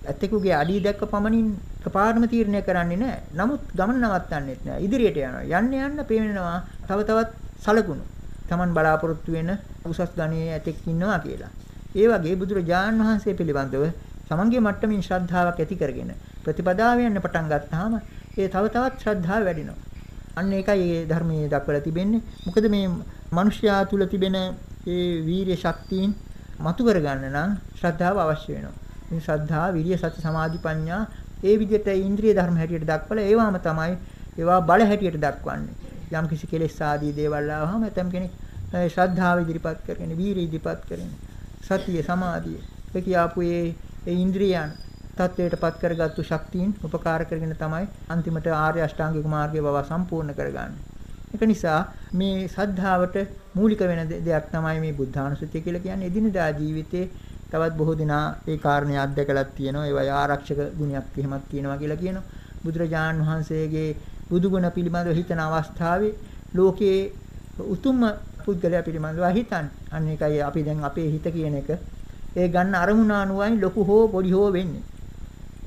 ඇත්තෙකුගේ අඩිය දැක්ක පමණින් එකපාරම තීරණය කරන්නේ නැහැ. නමුත් ගමන නවත්තන්නෙත් නැහැ. ඉදිරියට යනවා. යන්න යන්න පේනවා තව තවත් සලකුණු. Taman බලාපොරොත්තු වෙන උසස් ගණයේ ඇතෙක් ඉන්නවා කියලා. ඒ වගේ බුදුරජාන් වහන්සේ පිළිබඳව තමන්ගේ මට්ටමින් ශ්‍රද්ධාවක් ඇති කරගෙන ප්‍රතිපදාව යන්න පටන් ගත්තාම ඒ තව තවත් ශ්‍රද්ධාව වැඩිනවා. අන්න ඒකයි මේ ධර්මයේ දක්වලා තිබෙන්නේ. මොකද මේ මිනිස්යා තුල තිබෙන ඒ වීරිය ශක්තියින් මතු කරගන්න නම් ශ්‍රද්ධාව අවශ්‍ය වෙනවා. මේ ශ්‍රද්ධා, විරිය, සති, සමාධි, ප්‍රඥා ඒ විදිහට ඉන්ද්‍රිය ධර්ම හැටියට දක්වලා ඒවාම තමයි ඒවා බල හැටියට දක්වන්නේ. යම් කිසි කෙලෙස් ආදී දේවල් ආවම ඇතම් කෙනෙක් ශ්‍රද්ධාව ඉදිරිපත් කරගෙන, වීරිය ඉදිරිපත් කරගෙන, සතිය, සමාධිය ඒ කියාපු ඒ ඉන්ද්‍රියයන් තත්වයටපත් කරගත්තු ශක්තියින් උපකාර කරගෙන තමයි අන්තිමට ආර්ය අෂ්ටාංගික මාර්ගය බව සම්පූර්ණ කරගන්නේ. ඒක නිසා මේ සද්ධාවට මූලික වෙන දෙයක් තමයි මේ බුද්ධානුස්සතිය කියලා කියන්නේ. එදිනදා ජීවිතේ තවත් බොහෝ දෙනා ඒ කාරණේ අත්දැකලක් තියෙනවා. ඒවයි ආරක්ෂක ගුණයක් එහෙමත් තියෙනවා කියලා කියනවා. බුදුරජාණන් වහන්සේගේ බුදුගුණ පිළිබඳව හිතන අවස්ථාවේ ලෝකයේ උතුම්ම පුද්ගලයා පිළිබඳව හිතන්නේ. අන්න ඒකයි අපි දැන් අපේ හිත කියන එක ඒ ගන්න අරමුණ අනුවයි ලොකු හෝ පොඩි හෝ වෙන්නේ.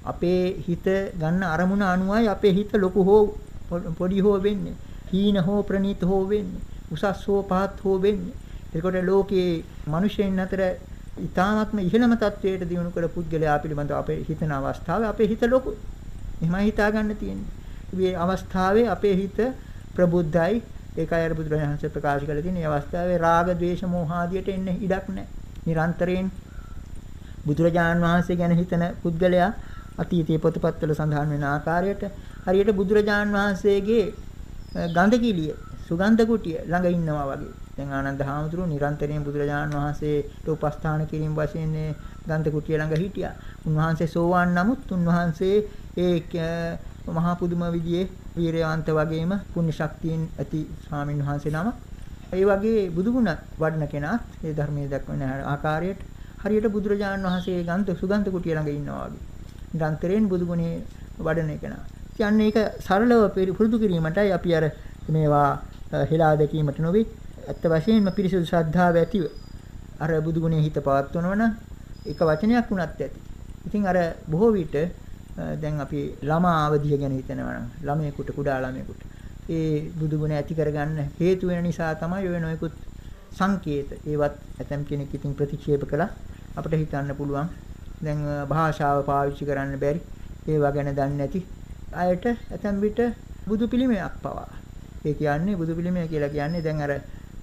අපේ හිත ගන්න අරමුණ අනුවයි අපේ හිත ලොකු හෝ පොඩි හෝ වෙන්නේ. හීන හෝ ප්‍රනීත හෝ වෙන්නේ. උසස් හෝ පහත් හෝ වෙන්නේ. එතකොට ලෝකයේ මිනිසෙන් අතර ඊ타ත්ම ඉහළම තත්වයට දියුණු කළ පුද්ගලයා පිළිබඳව අපේ හිතන අවස්ථාවේ අපේ හිත ලොකු. එහෙමයි හිතා ගන්න තියෙන්නේ. මේ අවස්ථාවේ අපේ හිත ප්‍රබුද්ධයි. ඒකයි අර බුදුරජාණන් වහන්සේ ප්‍රකාශ කළ තියෙන අවස්ථාවේ රාග, ద్వේෂ, මෝහ ආදියට එන්න ඉඩක් නැහැ. නිරන්තරයෙන් බුදුරජාණන් වහන්සේ ගැන හිතන පුද්ගලයා අතීතයේ පොතපත්වල සඳහන් වෙන ආකාරයට හරියට බුදුරජාන් වහන්සේගේ ගඳ කිලිය සුගන්ධ කුටිය ළඟ ඉන්නවා වගේ. දැන් ආනන්ද හාමුදුරුවෝ නිරන්තරයෙන් බුදුරජාන් වහන්සේට උපස්ථාන කිරීම වශයෙන් ගන්ධ කුටිය ළඟ හිටියා. උන්වහන්සේ සෝවාන් නමුත් උන්වහන්සේ ඒ මහා පුදුම විදියේ වීරයවන්ත වගේම පුණ්‍ය ශක්තියෙන් ඇති ස්වාමින් වහන්සේ නම. ඒ වගේ බුදුගුණ වඩන කෙනාත් ඒ ධර්මයේ දක්වන ආකාරයට හරියට බුදුරජාණන් වහන්සේ ගන්ධ සුගන්ධ කුටිය ළඟ ඉන්නවා වගේ. නිරන්තරයෙන් බුදු ගුණේ වඩන එක නා. කියන්නේ ඒක සරලව පුරුදු කිරීමටයි අපි අර මේවා හෙලා දැකීමට නොවේ. ඇත්ත වශයෙන්ම පිරිසුදු ශ්‍රද්ධාව ඇතිව අර බුදු ගුණේ හිත පවත්වනවා නම් එක වචනයක් වුණත් ඇති. ඉතින් අර බොහෝ විට දැන් අපි ළමා අවධිය ගැන හිතනවා නම් ළමයෙකුට කුඩා ළමයෙකුට. ඒ බුදු ගුණ ඇති කරගන්න හේතු වෙන නිසා තමයි ඔය නොයෙකුත් සංකේත ඒවත් ඇතම් කෙනෙක් ඉතින් ප්‍රතික්ෂේප කළා. අපිට හිතන්න පුළුවන්. දැන් භාෂාව පාවිච්චි කරන්න බැරි. ඒවා ගැන දන්නේ නැති අයට ඇතැම් විට බුදු පිළිමයක් පවා. ඒ කියන්නේ බුදු පිළිමය කියලා කියන්නේ දැන් අර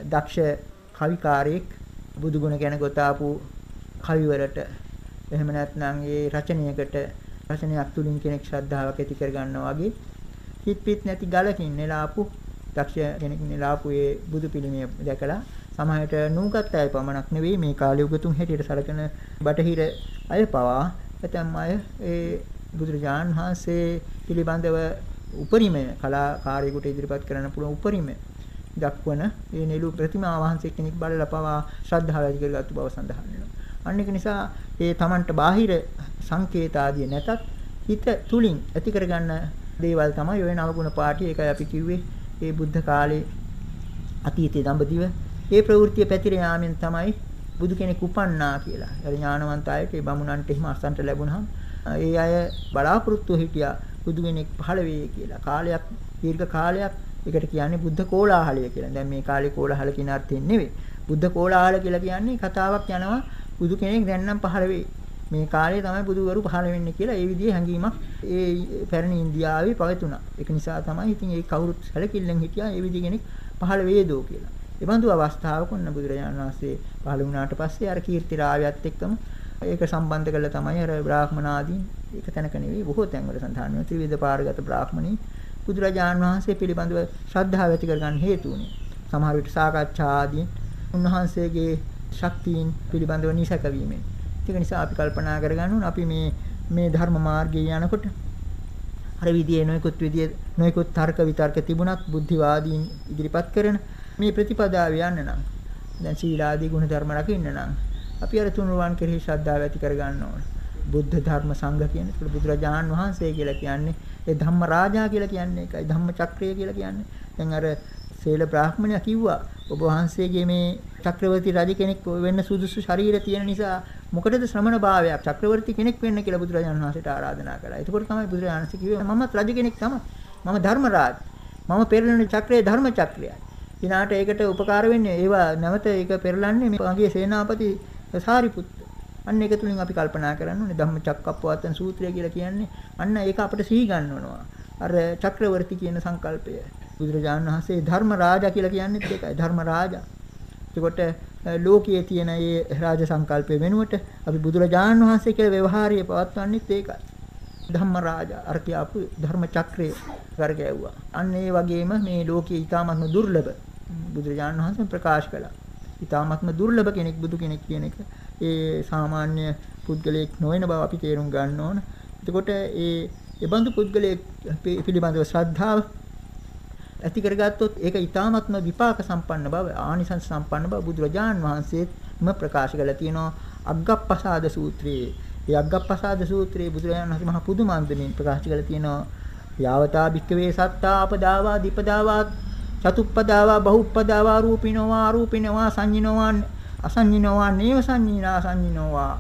දක්ෂ කවිකාරයෙක් බුදු ගුණ ගැන ගොතාපු කවිවලට එහෙම නැත්නම් ඒ රචනයකට රචනයක් තුලින් කෙනෙක් ශ්‍රද්ධාවක් ඇති කර ගන්නවා වගේ හිත පිට නැති ගලකින් නෙලාපු දක්ෂ කෙනෙක් නෙලාපු ඒ බුදු පිළිමය දැකලා සමහරට නූගත් අය පමණක් නෙවෙයි මේ කාලේ උගතුන් හැටියට සැලකෙන බටහිර අය පවා ඇතැම් අය ඒ බුදුරජාණන් වහන්සේ පිළිබඳව උපරිමය කලාකාරයෙකුට ඉදිරිපත් කරන්න පුළුවන් උපරිමය දක්වන ඒ නෙළු ප්‍රතිමා වහන්සේ කෙනෙක් බලලා පවා ශ්‍රද්ධාව ඇති කරගත්තු බව සඳහන් වෙනවා. අන්න ඒක නිසා ඒ Tamanට බාහිර සංකේත ආදිය නැතත් හිත තුලින් ඇති කරගන්න දේවල් තමයි ඔය නවගුණ පාඨය ඒකයි අපි කිව්වේ ඒ බුද්ධ කාලේ අතීතයේ දඹදිව ඒ ප්‍රවෘත්තිය පැතිර යාමෙන් තමයි බුදු කෙනෙක් උපන්නා කියලා. ඒ ඥානවන්ත අයට ඒ බමුණන්ට එහෙම අසන්ට ලැබුණාම ඒ අය බලාපොරොත්තු හිටියා බුදු කෙනෙක් පහළ වෙයි කියලා. කාලයක් දීර්ඝ කාලයක් ඒකට කියන්නේ බුද්ධ කෝලාහලය කියලා. දැන් මේ කාලේ කෝලාහල කියන අර්ථයෙන් නෙවෙයි. බුද්ධ කෝලාහල කියලා කියන්නේ කතාවක් යනවා බුදු කෙනෙක් දැන් නම් පහළ වෙයි. මේ කාලේ තමයි බුදුවරු පහළ වෙන්නේ කියලා ඒ විදිහේ හැඟීමක් ඒ පැරණි ඉන්දියාවේ පවතුණා. ඒක නිසා තමයි ඉතින් ඒ කවුරුත් සැලකිල්ලෙන් හිටියා ඒ විදිහ කෙනෙක් පහළ වේදෝ කියලා. ඒ බඳු අවස්ථාවක ඔන්න බුදුරජාණන් වහන්සේ පහළ වුණාට පස්සේ අර කීර්ති රාවයත් එක්කම ඒක සම්බන්ධ කරලා තමයි අර බ්‍රාහ්මනාදීන් ඒක තැනක නෙවෙයි බොහෝ තැන්වල සඳහන් වෙන ත්‍රිවිධ පාරගත බ්‍රාහ්මණී බුදුරජාණන් වහන්සේ පිළිබඳව ශ්‍රද්ධාව ඇති කරගන්න හේතු වුණේ. සමහර විට සාකච්ඡා ආදී උන්වහන්සේගේ ශක්තියින් පිළිබඳව නිසක වීමෙන්. ඒක නිසා අපි කල්පනා කරගන්න ඕන අපි මේ මේ ධර්ම මාර්ගයේ යනකොට අර විදියේ නොයෙකුත් විදියේ නොයෙකුත් තර්ක විතර්ක තිබුණත් බුද්ධිවාදීන් ඉදිරිපත් කරන මේ ප්‍රතිපදාව යන්න නම් දැන් සීලාදී ගුණ ධර්ම රකින්න නම් අපි අර තුනුරුවන් කෙරෙහි ශ්‍රද්ධාව ඇති කරගන්න ඕන. බුද්ධ ධර්ම සංඝ කියන එක බුදුරජාණන් වහන්සේ කියලා කියන්නේ ඒ ධම්ම රාජා කියලා කියන්නේ ඒකයි ධම්ම චක්‍රය කියලා කියන්නේ. දැන් අර සේල බ්‍රාහ්මණයා කිව්වා ඔබ වහන්සේගේ මේ චක්‍රවර්ති රජ කෙනෙක් වෙන්න සුදුසු ශරීරය තියෙන නිසා මොකටද ශ්‍රමණ භාවයක් චක්‍රවර්ති කෙනෙක් වෙන්න කියලා බුදුරජාණන් වහන්සේට ආරාධනා කළා. එතකොට තමයි බුදුරජාණන් වහන්සේ කිව්වේ මමත් රජ කෙනෙක් තමයි. මම ධර්මරාජ. මම පෙරළෙන චක්‍රය ධර්ම චක්‍රයයි. ඊනාට ඒකට උපකාර වෙන්නේ ඒවා නැවත ඒක පෙරලන්නේ මගේ සේනාපති සාරිපුත්ත. අන්න ඒක තුලින් අපි කල්පනා කරන්න ඕනේ ධම්මචක්කප්පවත්තන සූත්‍රය කියලා කියන්නේ අන්න ඒක අපිට සිහි ගන්නවනවා. අර චක්‍රවර්ති කියන සංකල්පය. බුදුරජාණන් වහන්සේ ධර්ම රාජා කියලා කියන්නේත් ඒකයි ධර්ම රාජා. එතකොට ලෝකයේ තියෙන මේ රාජ සංකල්පය වෙනුවට අපි බුදුරජාණන් වහන්සේ කියලා ව්‍යවහාරය පවත්වන්නේත් ඒකයි. ධම්ම රාජා අර කියපු ධර්ම චක්‍රය කරගැව්වා. අන්න ඒ වගේම මේ ලෝකයේ ඊටාත්ම දුර්ලභ බුදුරජාණන් වහන්සේ ප්‍රකාශ කළා. ඊටාත්ම දුර්ලභ කෙනෙක් බුදු කෙනෙක් කියන එක ඒ සාමාන්‍ය පුද්ගලයෙක් නොවන බව අපි තේරුම් ගන්න ඕන. එතකොට ඒ ඒබඳු පුද්ගලයෙක් පිළිබඳව ශ්‍රද්ධාව ඇති කරගත්තොත් ඒක ඊ타ත්ම විපාක සම්පන්න බව ආනිසංස සම්පන්න බව බුදුරජාන් වහන්සේම ප්‍රකාශ කරලා තියෙනවා. අග්ගප්පසාද සූත්‍රයේ. ඒ අග්ගප්පසාද සූත්‍රයේ බුදුරජාණන් වහන්සේ මහා පුදුමාන්තමින් ප්‍රකාශ කරලා තියෙනවා. යාවතා භික්කවේ සත්තා අපදාවා දීපදාවා චතුප්පදාවා බහුප්පදාවා රූපිනෝවා අරූපිනෝවා සංඤිනෝවා අසංඤිනෝවා නේව සංඤිනා සංඤිනෝවා.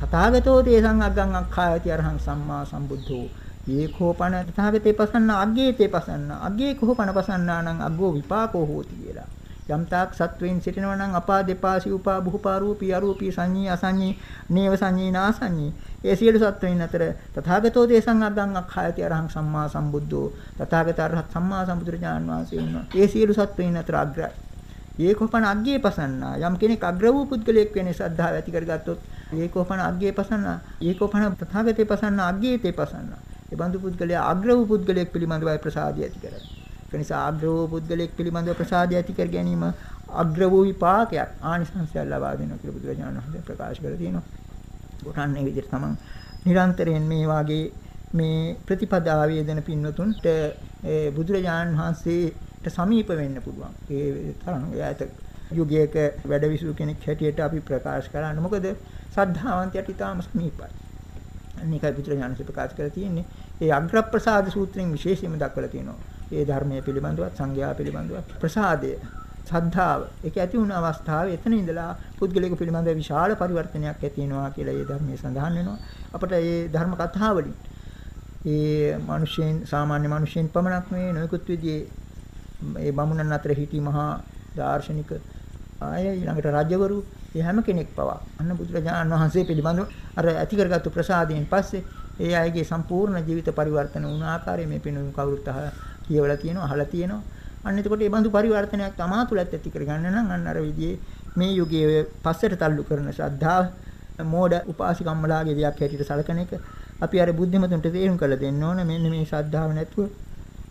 තථාගතෝ තේසං අග්ගං අක්ඛායති අරහං සම්මා සම්බුද්ධෝ. ඒකෝපන තථාගතේ පසන්න අග්ගේතේ පසන්න අග්ගේ කෝපන පසන්නානං අග්ගෝ විපාකෝ හෝති කියලා. යම්තාක් සත්වයින් සිටිනවා නම් අපා දෙපා සිව්පා බුහපා රූපී අරූපී සංඤී අසංඤී නේව සංඤී නාසංඤී ඒ සියලු සත්වයින් අතර තථාගතෝ දේශං අග්ගං අක්ඛායති අරහං සම්මා සම්බුද්ධෝ. තථාගත අරහත් සම්මා සම්බුදුරජාණන් වහන්සේ ඉන්නවා ඒ සියලු සත්වයින් අතර අග්‍රයි. ඒකෝපන අග්ගේ පසන්නා යම් කෙනෙක් අග්‍ර වූ පුද්ගලයෙක් වෙන්නේ ශ්‍රද්ධාව ඇති කරගත්තොත් ඒකෝපන අග්ගේ පසන්නා ඒකෝපන තථාගතේ පසන්නා අග්ගේතේ පසන්නා. ඒ බඳු පුද්ගලයා අග්‍ර වූ පුද්ගලයෙක් පිළිබඳවයි ප්‍රසාදිය ඇති කරන්නේ ඒ නිසා අග්‍ර වූ පුද්ගලෙක් පිළිබඳව ප්‍රසාදය ඇති කර ගැනීම අග්‍ර වූ විපාකයක් ආනිසංසය ලබා දෙනවා කියලා බුදුරජාණන් වහන්සේ ප්‍රකාශ කරලා තියෙනවා. උටන්නේ විදිහට තමයි නිරන්තරයෙන් මේ වාගේ මේ ප්‍රතිපදාවේ යෙදෙන පින්වතුන්ට ඒ බුදුරජාණන් වහන්සේට සමීප වෙන්න පුළුවන්. ඒ තරම් ඈත යුගයක වැඩවිසු කෙනෙක් හැටියට අපි ප්‍රකාශ කරන්න. මොකද සද්ධාවන්තයට ඊටාම සමීපයි. අනිකයි බුදුරජාණන් ප්‍රකාශ කරලා තියෙන්නේ. ඒ අග්‍රප්‍රසාද සූත්‍රයෙන් විශේෂයෙන්ම දක්වලා තියෙනවා. ඒ ධර්මයේ පිළිබඳවත් සංඝයා පිළිබඳවත් ප්‍රසාදය සද්ධාව ඒක ඇති වුණ අවස්ථාවේ එතන ඉඳලා පුද්ගලික පිළිබඳ විශාල පරිවර්තනයක් ඇති වෙනවා කියලා ඒ ධර්මයේ සඳහන් වෙනවා අපිට මේ ධර්ම කතාවලින් ඒ මිනිසෙන් සාමාන්‍ය මිනිසෙන් පමණක් නෙවෙයි නොයෙකුත් විදිහේ මේ බමුණන් අතර හිටි මහා දාර්ශනික ආය ඊළඟට රජවරු ඒ හැම කෙනෙක් පවා අන්න බුදුරජාණන් වහන්සේ පිළිබඳව අර ඇති කරගත්තු ප්‍රසාදයෙන් පස්සේ ඒ අයගේ සම්පූර්ණ ජීවිත පරිවර්තන වුණ ආකාරය මේ පිනුම් කවුරුත් කියවලා තියෙනවා අහලා තියෙනවා. අන්න එතකොට මේ බඳු පරිවර්තනයක් තමා තුළත් ඇති කරගන්න නම් අන්න අර විදිහේ මේ යුගයේ පස්සට තල්ලු කරන ශ්‍රද්ධාව මෝඩ උපාසිකම්මලාගේ දෙයක් හැටියට සලකන එක අපි අර බුද්ධිමතුන්ට තේරුම් කරලා දෙන්න ඕන මෙන්න මේ ශ්‍රද්ධාව නැතුව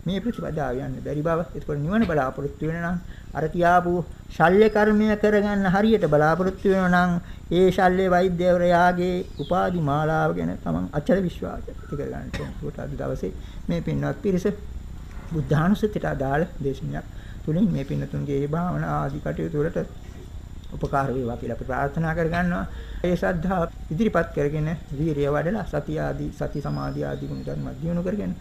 මේ ප්‍රතිපදාව යන්න බැරි බව. ඒකෝර නිවන බලාපොරොත්තු වෙන නම් අර කියාපු ශල්්‍ය කර්මය කරගන්න හරියට බලාපොරොත්තු වෙනවා නම් ඒ ශල්්‍ය වෛද්‍යවරයාගේ උපාධි මාලාව ගැන තමන් අචල විශ්වාසය ඇති කරගන්න ඕනේ. ඒකට අද දවසේ මේ පින්වත් පිරිස බුද්ධානුස්සතියට අදාළ දේශනයක් තුලින් මේ පින්නතුන්ගේ ඒ භාවනා ආදී කටයුතු වලට උපකාර වේවා කියලා අපි ප්‍රාර්ථනා කරගන්නවා. ඒ ශ්‍රද්ධාව ඉදිරිපත් කරගෙන වීරිය වඩලා සති ආදී සති සමාධි ආදී ගුණ ධර්ම දියුණු කරගෙන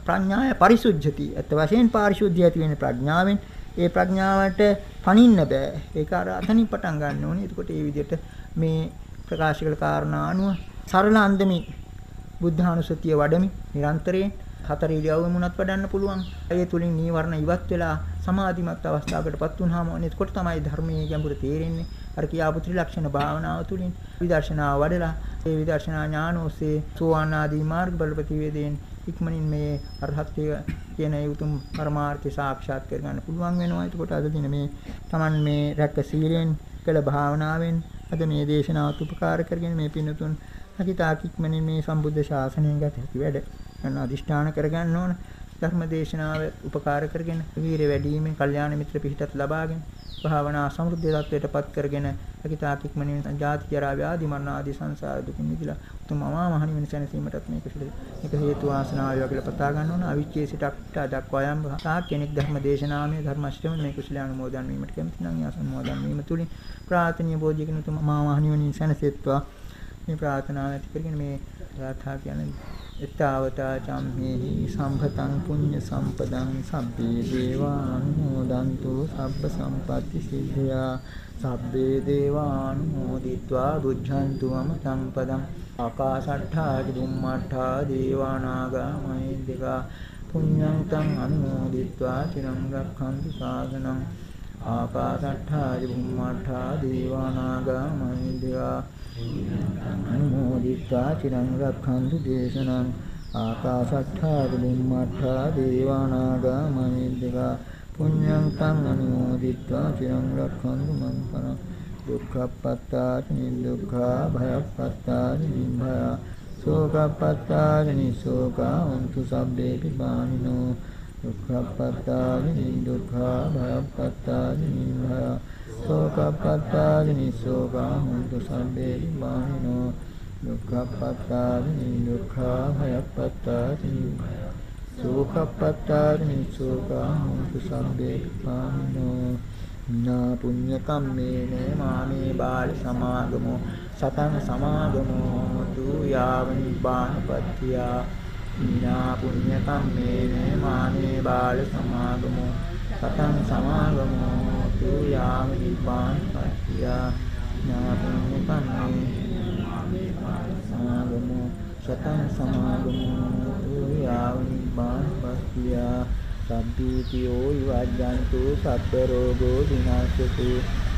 ප්‍රඥාය පරිසුද්ධති. අත් වශයෙන් පාරිශුද්ධිය ඇති වෙන ප්‍රඥාවෙන් ඒ ප්‍රඥාවට පණින්න බෑ. ඒක අර අතනින් පටන් ගන්න ඕනේ. එතකොට මේ විදිහට මේ ප්‍රකාශ කළ කාරණා අනුව සරල අන්දමින් බුද්ධානුස්සතිය වඩමි නිරන්තරයෙන් හතර ඉරියව්වෙම උනත් වඩන්න පුළුවන්. ඒ තුලින් නීවරණ ඉවත් වෙලා සමාධිමත් අවස්ථාවකටපත් වුනහම එතකොට තමයි ධර්මයේ ගැඹුර තේරෙන්නේ. අර කියාපු ත්‍රිලක්ෂණ භාවනාව තුලින් විදර්ශනාව වඩලා ඒ විදර්ශනා ඥාන ඔස්සේ සෝවාන් ආදී මාර්ග බල ප්‍රතිවේදයෙන් ඉක්මනින් මේ අරහත්ත්වය කියන ඒ උතුම් පරමාර්ථය සාක්ෂාත් කරගන්න පුළුවන් වෙනවා. එතකොට අද දින මේ Taman මේ රැක්ක සීලෙන් කළ භාවනාවෙන් අද මේ දේශනාවත් උපකාර කරගෙන මේ පින්නතුන් අකිතාක් ඉක්මනින් මේ සම්බුද්ධ ශාසනයෙන් ගත හැකි වැඩ යන අදිෂ්ඨාන කරගන්න ඕන. ධර්ම දේශනාව උපකාර කරගෙන වීරිය වැඩි වීමෙන් කල්යාණ මිත්‍ර පිහිටත් ලබාගෙන භාවනා සමෘද්ධි තත්වයටපත් කරගෙන අකිතාක් ඉක්මනින් ජාති ජරා ව්‍යාධි මරණ ආදී සංසාර දුකින් මිදලා උතුම් අමා මහ නිවන සැනසීමටත් මේක මේක හේතු වාසනාව වේවා කියලා පතා ගන්න ඕන. අවිච්ඡේ සිට අට දක්වා යම් තා කෙනෙක් ධර්ම දේශනාමය ධර්ම අෂ්ටම මේ කුසල අනුමෝදන් වීමට කැමති නම් යාසන මෝදන් වීම තුලින් ප්‍රාර්ථනීය බෝධියකින් උතුම් අමා මහ නිවනින් සැනසෙත්වා. මේ ප්‍රාර්ථනාව ඇති කරගෙන මේ ගාථා කියන්නේ එතාවතා චම්මේහි සම්භතං පුඤ්ඤ සම්පදං සබ්බේ දේවානුමෝදන්තු සබ්බ සම්පatti සිද්ධා සබ්බේ දේවානුමෝදිत्वा බුද්ධන්තු මම සම්පදං ආකාශට්ඨා චුම්මට්ඨා දේවානාගා මහින්దికා පුඤ්ඤං තං අනුමෝදිत्वा චිරං රක්ඛන්තු සාසනං ආකාසට්ඨා චුම්මට්ඨා දේවානාගා මහින්දියා අනුමෝදිත්වා චිරං රක්ඛන්තු දේශනං. ආකාසට්ඨා චුම්මට්ඨා දේවානාගා මහින්දියා පුඤ්ඤං තං අනුමෝදිත්වා චිරං රක්ඛන්තු මං පරං. දුක්ඛපත්තා නිදුක්ඛා භයපත්තා නිභය සෝකපත්තා නිසෝකා උන්තු සබ්බේ පිපානිනෝ දුක්ඛපත්තානි නිදුක්ඛා භයපත්තානි නිභය සෝකප්පත්තානි සෝකා හුන්තු සම්බේ මානිනෝ දුක්ඛප්පත්තානි දුක්ඛා භයප්පත්තානි සෝකප්පත්තානි සෝකා හුන්තු සම්බේ මානිනෝ නා පුඤ්ඤ කම්මේන මාමේ බාල සමාගමෝ. සතං සමාගමෝ. තු යාව නිබ්බානපත්තිය නා පුඤ්ඤ කම්මේන මාමේ බාල සමාගමෝ සතං සමාගමෝ තු යාම නිපාන පත්‍ය ඥාතං කම්මේ සමාගමෝ සතං සමාගමෝ තු යාම නිපාන පත්‍ය සබ්බීතියෝ විවජ්ජන්තු සබ්බ රෝගෝ විනාශතු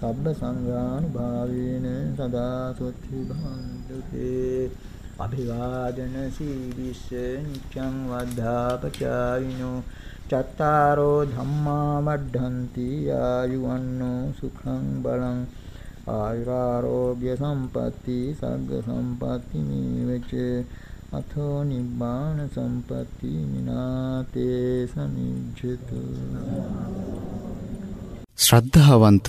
සබ්බ සංඝානුභාවේන සදා සොත්ති භවන්තු තේ අභිවාදන සීලිස නිච්ඡං වද්ධාපචාරිනෝ චත්තාරෝ ධම්මා වඩ්ඩಂತಿ ආයුවන්නෝ සුඛං බලං ආයුරාෝග්‍ය සම්පatti සග්ග සම්පatti නීවච අතෝ නිබ්බාන සම්පatti මිනාතේ සමිජ්ජතු ශ්‍රද්ධාවන්ත